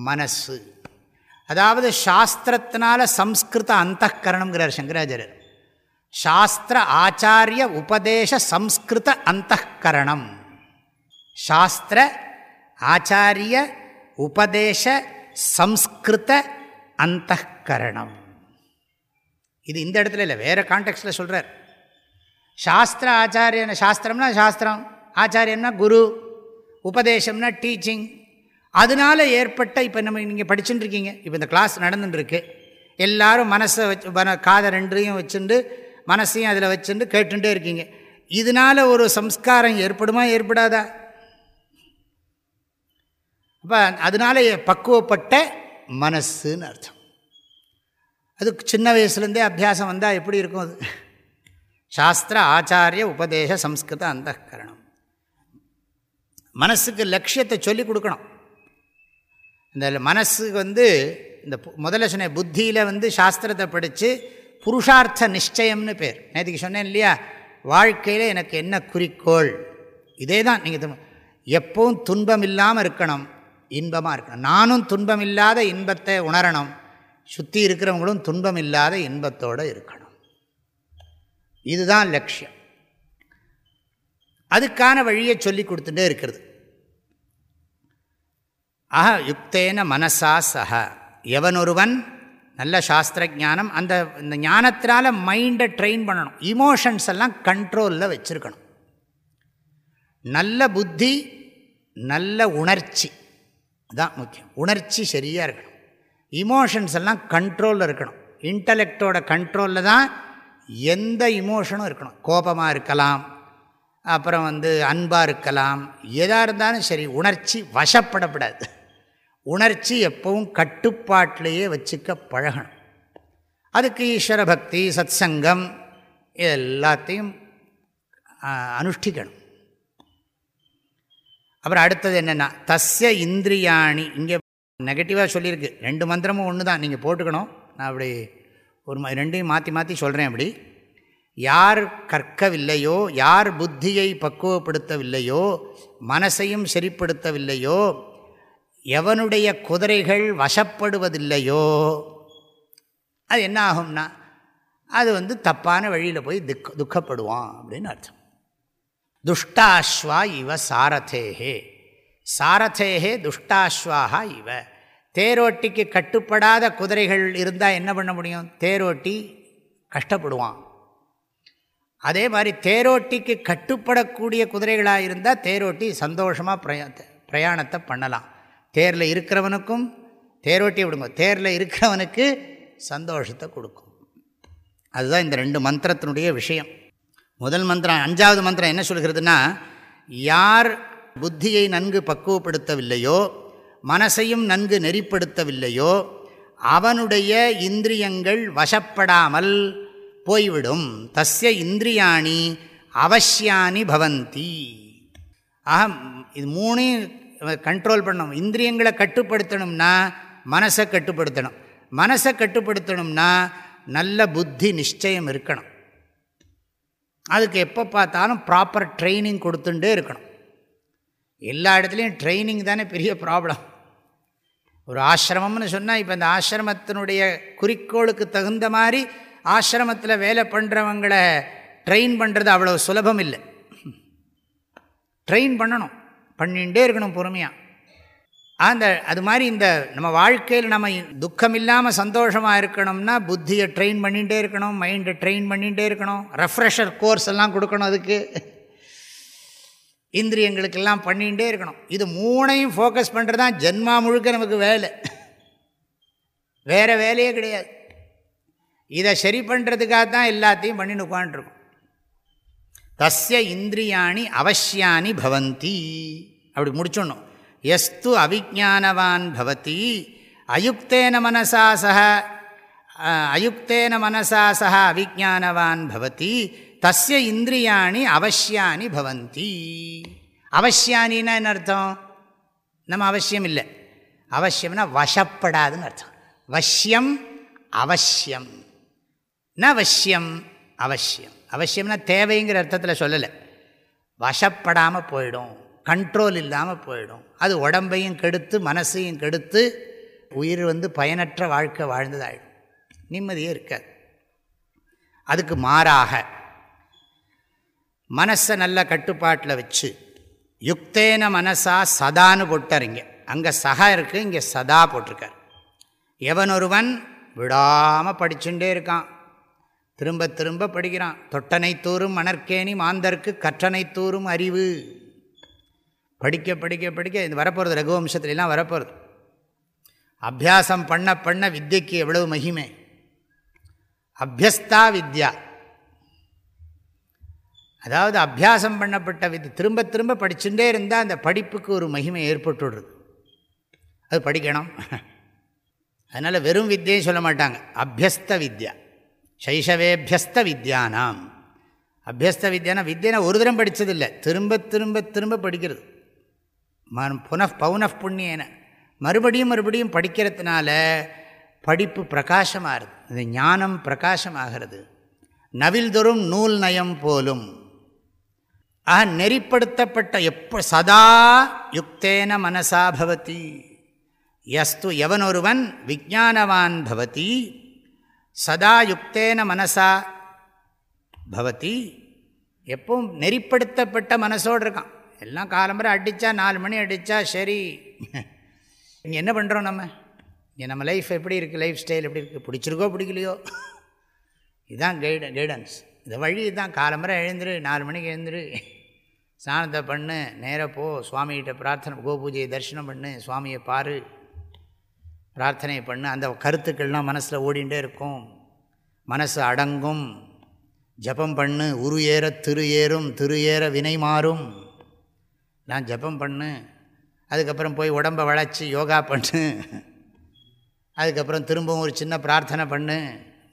S1: மனசு அதாவது சாஸ்திரத்தினால சம்ஸ்கிருத அந்த சங்கராச்சாரியர் சாஸ்திர ஆச்சாரிய உபதேச சம்ஸ்கிருத அந்த கரணம் சாஸ்திர ஆச்சாரிய உபதேச சம்ஸ்கிருத அந்த கரணம் இது இந்த இடத்துல இல்லை வேறு கான்டெக்ட்ல சொல்கிறார் சாஸ்திர ஆச்சாரியன சாஸ்திரம்னா சாஸ்திரம் ஆச்சாரியன்னா குரு உபதேசம்னா டீச்சிங் அதனால் ஏற்பட்ட இப்போ நம்ம நீங்கள் இருக்கீங்க இப்போ இந்த கிளாஸ் நடந்துட்டுருக்கு எல்லோரும் மனசை வச்சு காதை ரெண்டையும் வச்சுட்டு மனசையும் அதில் வச்சுட்டு கேட்டுகிட்டே இருக்கீங்க இதனால் ஒரு சம்ஸ்காரம் ஏற்படுமா ஏற்படாதா அப்போ அதனால பக்குவப்பட்ட மனசுன்னு அர்த்தம் அது சின்ன வயசுலேருந்தே அபியாசம் வந்தால் எப்படி இருக்கும் அது சாஸ்திர ஆச்சாரிய உபதேச சம்ஸ்கிருத அந்த கரணம் மனசுக்கு லட்சியத்தை சொல்லிக் கொடுக்கணும் இந்த மனசுக்கு வந்து இந்த முதல்ல சொன்ன புத்தியில் வந்து சாஸ்திரத்தை படித்து புருஷார்த்த நிச்சயம்னு பேர் நேற்றுக்கு சொன்னேன் இல்லையா வாழ்க்கையில் எனக்கு என்ன குறிக்கோள் இதே தான் நீங்கள் எப்பவும் துன்பம் இல்லாமல் இருக்கணும் இன்பமாக இருக்கணும் நானும் துன்பம் இல்லாத இன்பத்தை உணரணும் சுற்றி இருக்கிறவங்களும் துன்பம் இல்லாத இன்பத்தோடு இருக்கணும் இதுதான் லட்சியம் அதுக்கான வழியை சொல்லி கொடுத்துட்டே இருக்கிறது ஆஹ யுக்தேன மனசா சக எவனொருவன் நல்ல சாஸ்திர ஜானம் அந்த இந்த ஞானத்தினால மைண்டை ட்ரெயின் பண்ணணும் இமோஷன்ஸ் எல்லாம் கண்ட்ரோலில் வச்சுருக்கணும் நல்ல புத்தி நல்ல உணர்ச்சி தான் முக்கியம் உணர்ச்சி சரியாக இருக்கணும் இமோஷன்ஸ் எல்லாம் கண்ட்ரோலில் இருக்கணும் இன்டலெக்டோட கண்ட்ரோலில் தான் எந்த இமோஷனும் இருக்கணும் கோபமாக இருக்கலாம் அப்புறம் வந்து அன்பாக இருக்கலாம் எதாக இருந்தாலும் சரி உணர்ச்சி வசப்படப்படாது உணர்ச்சி எப்பவும் கட்டுப்பாட்டிலேயே வச்சுக்க பழகணும் அதுக்கு ஈஸ்வர பக்தி சத் சங்கம் இது எல்லாத்தையும் அனுஷ்டிக்கணும் அப்புறம் அடுத்தது என்னென்னா தஸ்ய இந்திரியாணி இங்கே நெகட்டிவாக சொல்லியிருக்கு ரெண்டு மந்திரமும் ஒன்று தான் நீங்கள் போட்டுக்கணும் நான் அப்படி ஒரு ரெண்டையும் மாற்றி மாற்றி சொல்கிறேன் அப்படி யார் கற்கவில்லையோ யார் புத்தியை பக்குவப்படுத்தவில்லையோ மனசையும் சரிப்படுத்தவில்லையோ எவனுடைய குதிரைகள் வசப்படுவதில்லையோ அது என்ன ஆகும்னா அது வந்து தப்பான வழியில் போய் துக் துக்கப்படுவான் அப்படின்னு அர்த்தம் துஷ்டாஸ்வா இவ சாரதேகே சாரதேகே துஷ்டாஸ்வாக இவ தேரோட்டிக்கு கட்டுப்படாத குதிரைகள் இருந்தால் என்ன பண்ண முடியும் தேரோட்டி கஷ்டப்படுவான் அதே மாதிரி தேரோட்டிக்கு கட்டுப்படக்கூடிய குதிரைகளாக இருந்தால் தேரோட்டி சந்தோஷமாக பிரயா பிரயாணத்தை பண்ணலாம் தேரில் இருக்கிறவனுக்கும் தேரோட்டி விடுங்க தேரில் இருக்கிறவனுக்கு சந்தோஷத்தை கொடுக்கும் அதுதான் இந்த ரெண்டு மந்திரத்தினுடைய விஷயம் முதல் மந்திரம் அஞ்சாவது மந்திரம் என்ன சொல்கிறதுனா யார் புத்தியை நன்கு பக்குவப்படுத்தவில்லையோ மனசையும் நன்கு நெறிப்படுத்தவில்லையோ அவனுடைய இந்திரியங்கள் வசப்படாமல் போய்விடும் தஸ்ய இந்திரியாணி அவசியானி பவந்தி ஆக இது மூணு கண்ட்ரோல் பண்ணணும் இந்திரியங்களை கட்டுப்படுத்தணும்னா மனசை கட்டுப்படுத்தணும் மனசை கட்டுப்படுத்தணும்னா நல்ல புத்தி நிச்சயம் இருக்கணும் அதுக்கு எப்போ பார்த்தாலும் ப்ராப்பர் ட்ரைனிங் கொடுத்துட்டே இருக்கணும் எல்லா இடத்துலையும் ட்ரைனிங் தானே பெரிய ப்ராப்ளம் ஒரு ஆசிரமம்னு சொன்னால் இப்போ அந்த ஆசிரமத்தினுடைய குறிக்கோளுக்கு தகுந்த மாதிரி ஆசிரமத்தில் வேலை பண்ணுறவங்களை ட்ரெயின் பண்ணுறது அவ்வளோ சுலபம் இல்லை ட்ரெயின் பண்ணணும் பண்ணிகிட்டே இருக்கணும் பொறுமையாக அந்த அது மாதிரி இந்த நம்ம வாழ்க்கையில் நம்ம துக்கம் இல்லாமல் சந்தோஷமாக இருக்கணும்னா புத்தியை ட்ரெயின் பண்ணிகிட்டே இருக்கணும் மைண்டை ட்ரெயின் பண்ணிகிட்டே இருக்கணும் ரெஃப்ரெஷர் கோர்ஸ் எல்லாம் கொடுக்கணும் அதுக்கு இந்திரியங்களுக்கெல்லாம் பண்ணிகிட்டே இருக்கணும் இது மூணையும் ஃபோக்கஸ் பண்ணுறது தான் ஜென்மா முழுக்க நமக்கு வேலை வேறு வேலையே கிடையாது இதை சரி பண்ணுறதுக்காக தான் எல்லாத்தையும் பண்ணின்னு உட்காந்துருக்கும் தஸ்ய இந்திரியாணி அவசியானி பவந்தி அப்படி முடிச்சிடணும் எஸ்து அவிஜானவான் பவதி அயுக்தேன மனசா சக அயுக்தேன மனசா சக அவிஜானவான் பவதி தஸ்ய இந்திரியாணி அவசியானி பவந்தி அவசியானின்னா என்ன அர்த்தம் நம்ம அவசியம் இல்லை அவசியம்னா வசப்படாதுன்னு அர்த்தம் வசியம் அவசியம் ந வசியம் அவசியம் அவசியம்னா தேவைங்கிற அர்த்தத்தில் சொல்லலை வசப்படாமல் போயிடும் கண்ட்ரோல் இல்லாமல் போயிடும் அது உடம்பையும் கெடுத்து மனசையும் கெடுத்து உயிர் வந்து பயனற்ற வாழ்க்கை வாழ்ந்ததாகிடும் நிம்மதியே இருக்காது அதுக்கு மாறாக மனசை நல்ல கட்டுப்பாட்டில் வச்சு யுக்தேன மனசா சதான்னு இங்கே அங்கே சகா இருக்குது இங்கே சதா போட்டிருக்கார் எவன் ஒருவன் விடாமல் படிச்சுட்டே இருக்கான் திரும்ப திரும்ப படிக்கிறான் தொட்டனை தூரும் மணற்கேணி மாந்தர்க்கு கற்றனை தூறும் அறிவு படிக்க படிக்க படிக்க இது வரப்போகிறது ரகுவம்சத்துலாம் வரப்போகிறது அபியாசம் பண்ண பண்ண வித்தியக்கு எவ்வளவு மகிமை அபியஸ்தா வித்யா அதாவது அபியாசம் பண்ணப்பட்ட வித் திரும்ப திரும்ப படிச்சுட்டே இருந்தால் அந்த படிப்புக்கு ஒரு மகிமை ஏற்பட்டுடுறது அது படிக்கணும் அதனால் வெறும் வித்தியையும் சொல்ல மாட்டாங்க அபியஸ்த வித்யா சைஷவேபியஸ்த வித்யானாம் அபியஸ்த வித்யானா வித்யனை ஒரு தரம் படித்ததில்லை திரும்ப திரும்ப திரும்ப படிக்கிறது மன் புன பௌன புண்ணியன மறுபடியும் மறுபடியும் படிக்கிறதுனால படிப்பு பிரகாசமாகிறது இந்த ஞானம் பிரகாசமாகிறது நவில்தொரும் நூல் நயம் போலும் ஆக நெறிப்படுத்தப்பட்ட எப்போ சதா யுக்தேன மனசா பவதி எஸ்து எவனொருவன் விஜானவான் பவதி சதா யுக்தேன மனசா பவதி எப்பவும் நெறிப்படுத்தப்பட்ட மனசோடு இருக்கான் எல்லாம் காலம்பரை அடித்தா நாலு மணி அடித்தா சரி இங்கே என்ன பண்ணுறோம் நம்ம இங்கே நம்ம லைஃப் எப்படி இருக்குது லைஃப் ஸ்டைல் எப்படி இருக்குது பிடிச்சிருக்கோ பிடிக்கலையோ இதுதான் கைட கைடன்ஸ் இந்த வழி இதுதான் காலம்பரம் எழுந்துரு நாலு மணிக்கு எழுந்துரு ஸ்நானத்தை பண்ணு நேராக போ சுவாமிகிட்ட பிரார்த்தனை கோபூஜையை தரிசனம் பண்ணு சுவாமியை பாரு பிரார்த்தனை பண்ணு அந்த கருத்துக்கள்லாம் மனசில் ஓடிண்டே இருக்கும் மனசு அடங்கும் ஜபம் பண்ணு உரு ஏற திரு ஏறும் திரு ஏற வினை மாறும் நான் ஜபம் பண்ணு அதுக்கப்புறம் போய் உடம்பை வளைச்சி யோகா பண்ணு அதுக்கப்புறம் திரும்பவும் ஒரு சின்ன பிரார்த்தனை பண்ணு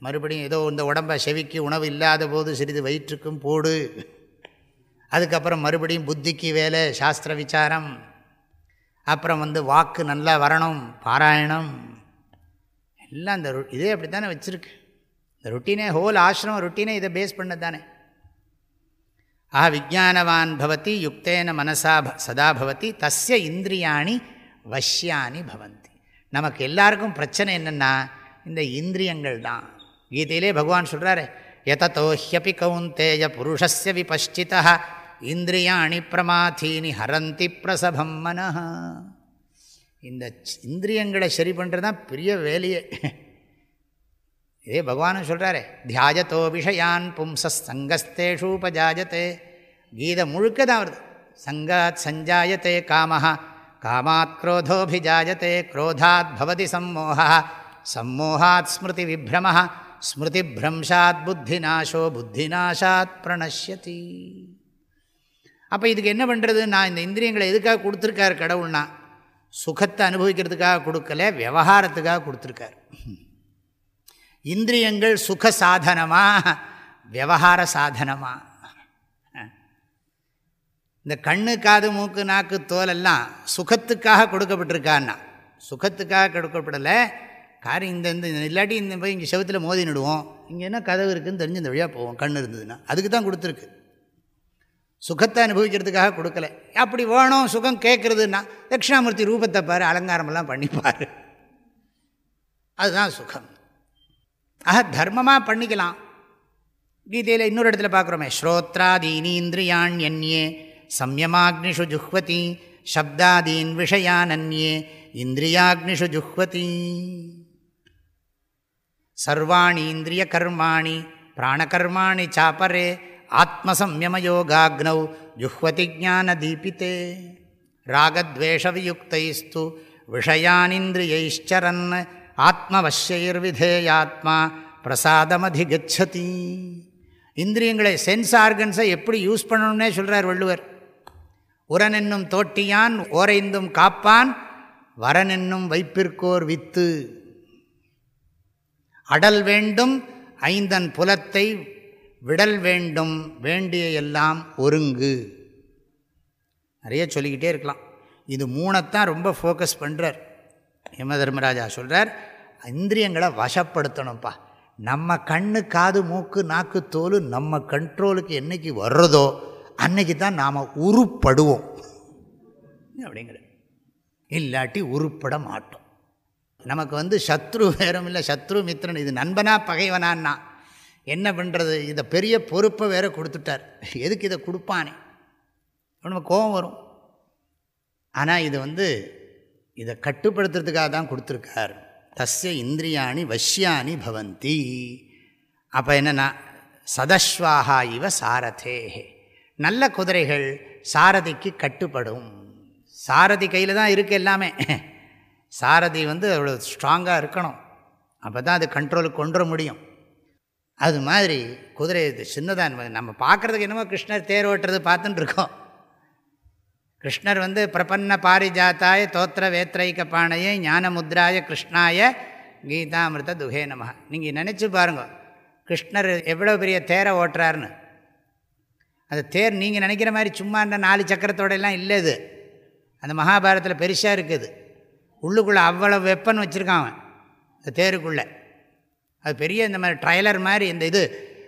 S1: மறுபடியும் ஏதோ இந்த உடம்பை செவிக்கு உணவு இல்லாத போது சிறிது வயிற்றுக்கும் போடு அதுக்கப்புறம் மறுபடியும் புத்திக்கு வேலை சாஸ்திர விசாரம் அப்புறம் வந்து வாக்கு நல்லா வரணும் பாராயணம் எல்லாம் இந்த இதே அப்படி தானே வச்சுருக்கு இந்த ருட்டீனே ஹோல் ஆசிரமம் ருட்டீனே இதை பேஸ் பண்ண தானே ஆஹா விஜானவான் பவதி யுக்தேன மனசா சதா பவதி தஸ்ய இந்திரியாணி வஷ்யானி பவந்தி நமக்கு எல்லாருக்கும் பிரச்சனை என்னென்னா இந்த இந்திரியங்கள் தான் கீதையிலே பகவான் சொல்கிறாரு எத ஹியபி கவுந்தேய புருஷஸ்ய விபஷ்டிதா இந்திரியாணி பிரமாதீனி ஹரந்தி பிரசபம் மன இந்த இந்திரியங்களை சரி பண்ணுறது தான் பெரிய வேலையே இதே பகவானும் சொல்கிறாரே தியாஜத்தோ விஷயான் பும்சஸ் சங்கஸ்தேஷூபஜாஜத்தே கீதை முழுக்க தான் வருது சங்காத் சஞ்சாயத்தே காமஹா காமாத் குரோதோபிஜாயத்தே குரோதாத் பவதி சம்மோகா சம்மோகாத் ஸ்மிருதி விபிரம ஸ்மிருதிபிரம்சாத் புத்திநாசோ புத்திநாசாத் பிரணஷ்யதி அப்போ இதுக்கு என்ன பண்ணுறது நான் இந்த இந்திரியங்களை எதுக்காக கொடுத்துருக்காரு கடவுள்னா சுகத்தை அனுபவிக்கிறதுக்காக கொடுக்கல விவகாரத்துக்காக கொடுத்துருக்கார் இந்திரியங்கள் சுக சாதனமா விவகார சாதனமா இந்த கண்ணு காது மூக்கு நாக்கு தோலெல்லாம் சுகத்துக்காக கொடுக்கப்பட்டிருக்கான்னா சுகத்துக்காக கொடுக்கப்படலை காரி இந்த இந்த இல்லாட்டி இந்த போய் இங்கே செவத்தில் மோதி நிடுவோம் இங்கே என்ன கதவு இருக்குதுன்னு தெரிஞ்சு இந்த வழியாக போவோம் கண் இருந்ததுன்னா அதுக்கு தான் கொடுத்துருக்கு சுகத்தை அனுபவிக்கிறதுக்காக கொடுக்கல அப்படி வேணும் சுகம் கேட்குறதுன்னா தட்சிணாமூர்த்தி ரூபத்தை பாரு அலங்காரமெல்லாம் பண்ணிப்பார் அதுதான் சுகம் ஆக தர்மமாக பண்ணிக்கலாம் கீதையில் இன்னொரு இடத்துல பார்க்குறோமே ஸ்ரோத்ராதீனீந்திரியான் என்யே சம்யமாக்னிஷு ஜுஹ்வதி சப்தாதீன் விஷயான் அந்யே இந்திரியாக்னிஷு ஜுஹ்வதி சர்வாணி இந்திரிய கர்மாணி பிராணகர்மாணி சாப்பரே ஆத்மசம்யமயோகாக்னௌ ஜுஹ்வதி தீபித்தே ராகத்வேஷவியுக்தைஸ்து விஷயானிந்திரியைச்சரன் ஆத்மவசியர்விதேயாத்மா பிரசாதமதிகச்சதி இந்திரியங்களை சென்ஸ் ஆர்கன்ஸை எப்படி யூஸ் பண்ணணும்னே சொல்கிறார் வள்ளுவர் உரனென்னும் தோட்டியான் ஓரைந்தும் காப்பான் வரனென்னும் வைப்பிற்கோர் வித்து அடல் வேண்டும் ஐந்தன் புலத்தை விடல் வேண்டும் வேண்டிய எல்லாம் ஒருங்கு நிறைய சொல்லிக்கிட்டே இருக்கலாம் இது மூணைத்தான் ரொம்ப ஃபோக்கஸ் பண்ணுறார் ஹிம தர்மராஜா சொல்கிறார் இந்திரியங்களை வசப்படுத்தணும்ப்பா நம்ம கண்ணு காது மூக்கு நாக்கு தோல் நம்ம கண்ட்ரோலுக்கு என்றைக்கு வர்றதோ அன்னைக்கு தான் நாம் உருப்படுவோம் அப்படிங்கிற இல்லாட்டி உருப்பட மாட்டோம் நமக்கு வந்து சத்ரு வேறும் இல்லை சத்ரு மித்ரன் இது நண்பனா பகைவனான்னா என்ன பண்ணுறது இதை பெரிய பொறுப்பை வேற கொடுத்துட்டார் எதுக்கு இதை கொடுப்பானே நம்ம கோபம் வரும் ஆனால் இது வந்து இதை கட்டுப்படுத்துறதுக்காக தான் கொடுத்துருக்கார் தஸ்ய இந்திரியாணி வஷ்யானி பவந்தி அப்போ என்னென்னா சதஸ்வாகா இவ சாரதே நல்ல குதிரைகள் சாரதிக்கு கட்டுப்படும் சாரதி கையில் தான் இருக்குது எல்லாமே சாரதி வந்து அவ்வளோ ஸ்ட்ராங்காக இருக்கணும் அப்போ தான் அது கண்ட்ரோலுக்கு கொண்டு முடியும் அது மாதிரி குதிரை இது சின்னதான் நம்ம பார்க்குறதுக்கு என்னமோ கிருஷ்ணர் தேர் ஓட்டுறது பார்த்துன்னு இருக்கோம் கிருஷ்ணர் வந்து பிரபன்ன பாரிஜாத்தாய தோத்திர வேத்திரைக்க பானையை ஞான முத்ராய கிருஷ்ணாய கீதாமிருத துகே நம நீங்கள் நினச்சி பாருங்க கிருஷ்ணர் எவ்வளோ பெரிய தேரை ஓட்டுறாருன்னு அந்த தேர் நீங்கள் நினைக்கிற மாதிரி சும்மா இந்த நாலு சக்கரத்தோடையெல்லாம் இல்லை இது அந்த மகாபாரதத்தில் பெருசாக இருக்குது உள்ளுக்குள்ளே அவ்வளோ வெப்பன் வச்சுருக்கான் அவன் தேருக்குள்ளே அது பெரிய இந்த மாதிரி ட்ரைலர் மாதிரி இந்த இது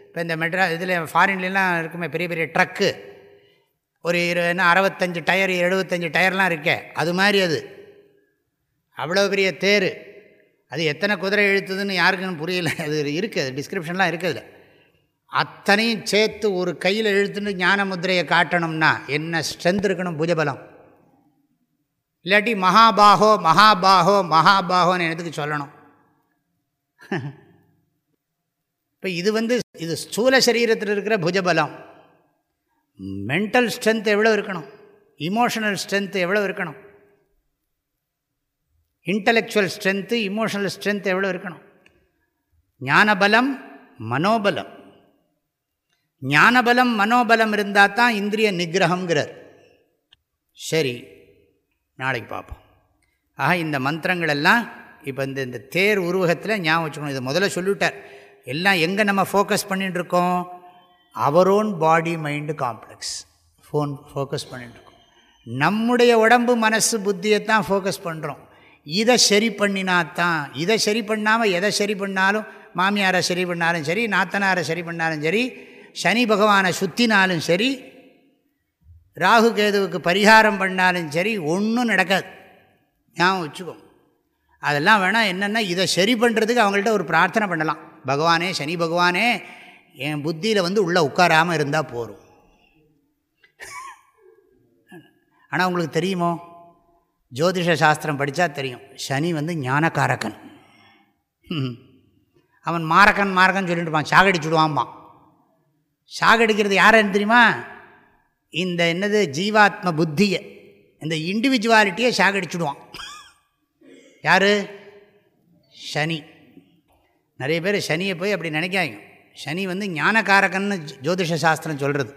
S1: இப்போ இந்த மெட்ரா இதில் ஃபாரின்லாம் இருக்குமே பெரிய பெரிய ட்ரக்கு ஒரு இரு என்ன அறுபத்தஞ்சு டயர் எழுபத்தஞ்சு டயர்லாம் இருக்கே அது மாதிரி அது அவ்வளோ பெரிய தேர் அது எத்தனை குதிரை இழுத்துதுன்னு யாருக்குன்னு புரியல அது இருக்குது டிஸ்கிரிப்ஷன்லாம் இருக்குது அத்தனையும் சேர்த்து ஒரு கையில் இழுத்துன்னு ஞான முதிரையை காட்டணும்னா என்ன ஸ்ட்ரென்த் இருக்கணும் புஜபலம் இல்லாட்டி மகாபாகோ மகாபாகோ மகாபாகோன்னு எனக்கு சொல்லணும் இப்போ இது வந்து இது ஸ்தூல சரீரத்தில் இருக்கிற புஜபலம் மென்டல் ஸ்ட்ரென்த் எவ்வளோ இருக்கணும் இமோஷனல் ஸ்ட்ரென்த் எவ்வளோ இருக்கணும் இன்டலெக்சுவல் ஸ்ட்ரென்த்து இமோஷனல் ஸ்ட்ரென்த் எவ்வளோ இருக்கணும் ஞானபலம் மனோபலம் ஞானபலம் மனோபலம் இருந்தால் தான் இந்திரிய நிகிரகங்கிறார் சரி நாளைக்கு பார்ப்போம் ஆக இந்த மந்திரங்களெல்லாம் இப்போ இந்த இந்த தேர் உருவகத்தில் ஞாபகம் வச்சுக்கணும் இதை முதல்ல சொல்லிவிட்டார் எல்லாம் எங்கே நம்ம ஃபோக்கஸ் பண்ணிட்டுருக்கோம் அவர் own body mind complex phone focus பண்ணிட்டுருக்கோம் நம்முடைய உடம்பு மனசு புத்தியை தான் ஃபோக்கஸ் பண்ணுறோம் இதை சரி பண்ணினா தான் இதை சரி பண்ணாமல் எதை சரி பண்ணாலும் மாமியாரை சரி பண்ணாலும் சரி நாத்தனாரை சரி பண்ணாலும் சரி சனி பகவானை சுற்றினாலும் சரி ராகு கேதுவுக்கு பரிகாரம் பண்ணாலும் சரி ஒன்றும் நடக்காது ஞாபகம் வச்சுக்கோ அதெல்லாம் வேணால் என்னென்னா இதை சரி பண்ணுறதுக்கு அவங்கள்ட்ட ஒரு பிரார்த்தனை பண்ணலாம் பகவானே சனி பகவானே என் புத்தியில் வந்து உள்ளே உட்காராமல் இருந்தால் போகும் ஆனால் உங்களுக்கு தெரியுமோ ஜோதிஷ சாஸ்திரம் படித்தா தெரியும் சனி வந்து ஞானக்காரக்கன் அவன் மாரக்கன் மாரகன் சொல்லிட்டு இருப்பான் சாகடிச்சுடுவான்பான் சாகடிக்கிறது யாரும் தெரியுமா இந்த என்னது ஜீவாத்ம புத்தியை இந்த இண்டிவிஜுவாலிட்டியை சாகடிச்சுடுவான் யார் சனி நிறைய பேர் சனியை போய் அப்படி நினைக்காங்க சனி வந்து ஞானக்காரகன்னு ஜோதிஷ சாஸ்திரம் சொல்கிறது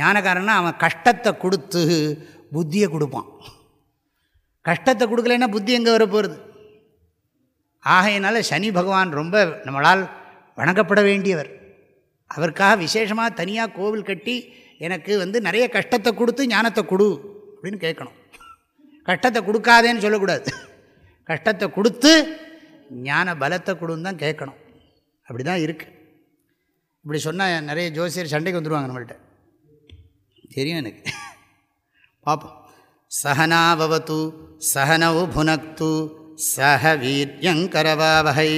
S1: ஞானக்காரன்னா அவன் கஷ்டத்தை கொடுத்து புத்தியை கொடுப்பான் கஷ்டத்தை கொடுக்கலன்னா புத்தி எங்கே வர போகிறது ஆகையினால சனி பகவான் ரொம்ப நம்மளால் வணங்கப்பட வேண்டியவர் அவருக்காக விசேஷமாக தனியாக கோவில் கட்டி எனக்கு வந்து நிறைய கஷ்டத்தை கொடுத்து ஞானத்தை கொடு அப்படின்னு கேட்கணும் கஷ்டத்தை கொடுக்காதேன்னு சொல்லக்கூடாது கஷ்டத்தை கொடுத்து ஞான பலத்தை கொடுன்னு தான் கேட்கணும் அப்படி தான் இருக்குது இப்படி சொன்னால் நிறைய ஜோசியர் சண்டைக்கு வந்துடுவாங்க நம்மள்கிட்ட தெரியும் எனக்கு பார்ப்போம் சகனாபவத்து சகனவு புனக்து சக வீரியங்கரவாவகை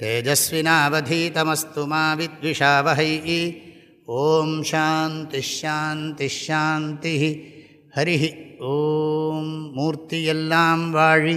S1: தேஜஸ்வினாவதீதமஸ்து மாவித்விஷாவகை ஓம் சாந்தி ஷாந்தி ஷாந்தி ஹரி ஓம் மூர்த்தியெல்லாம் வாழி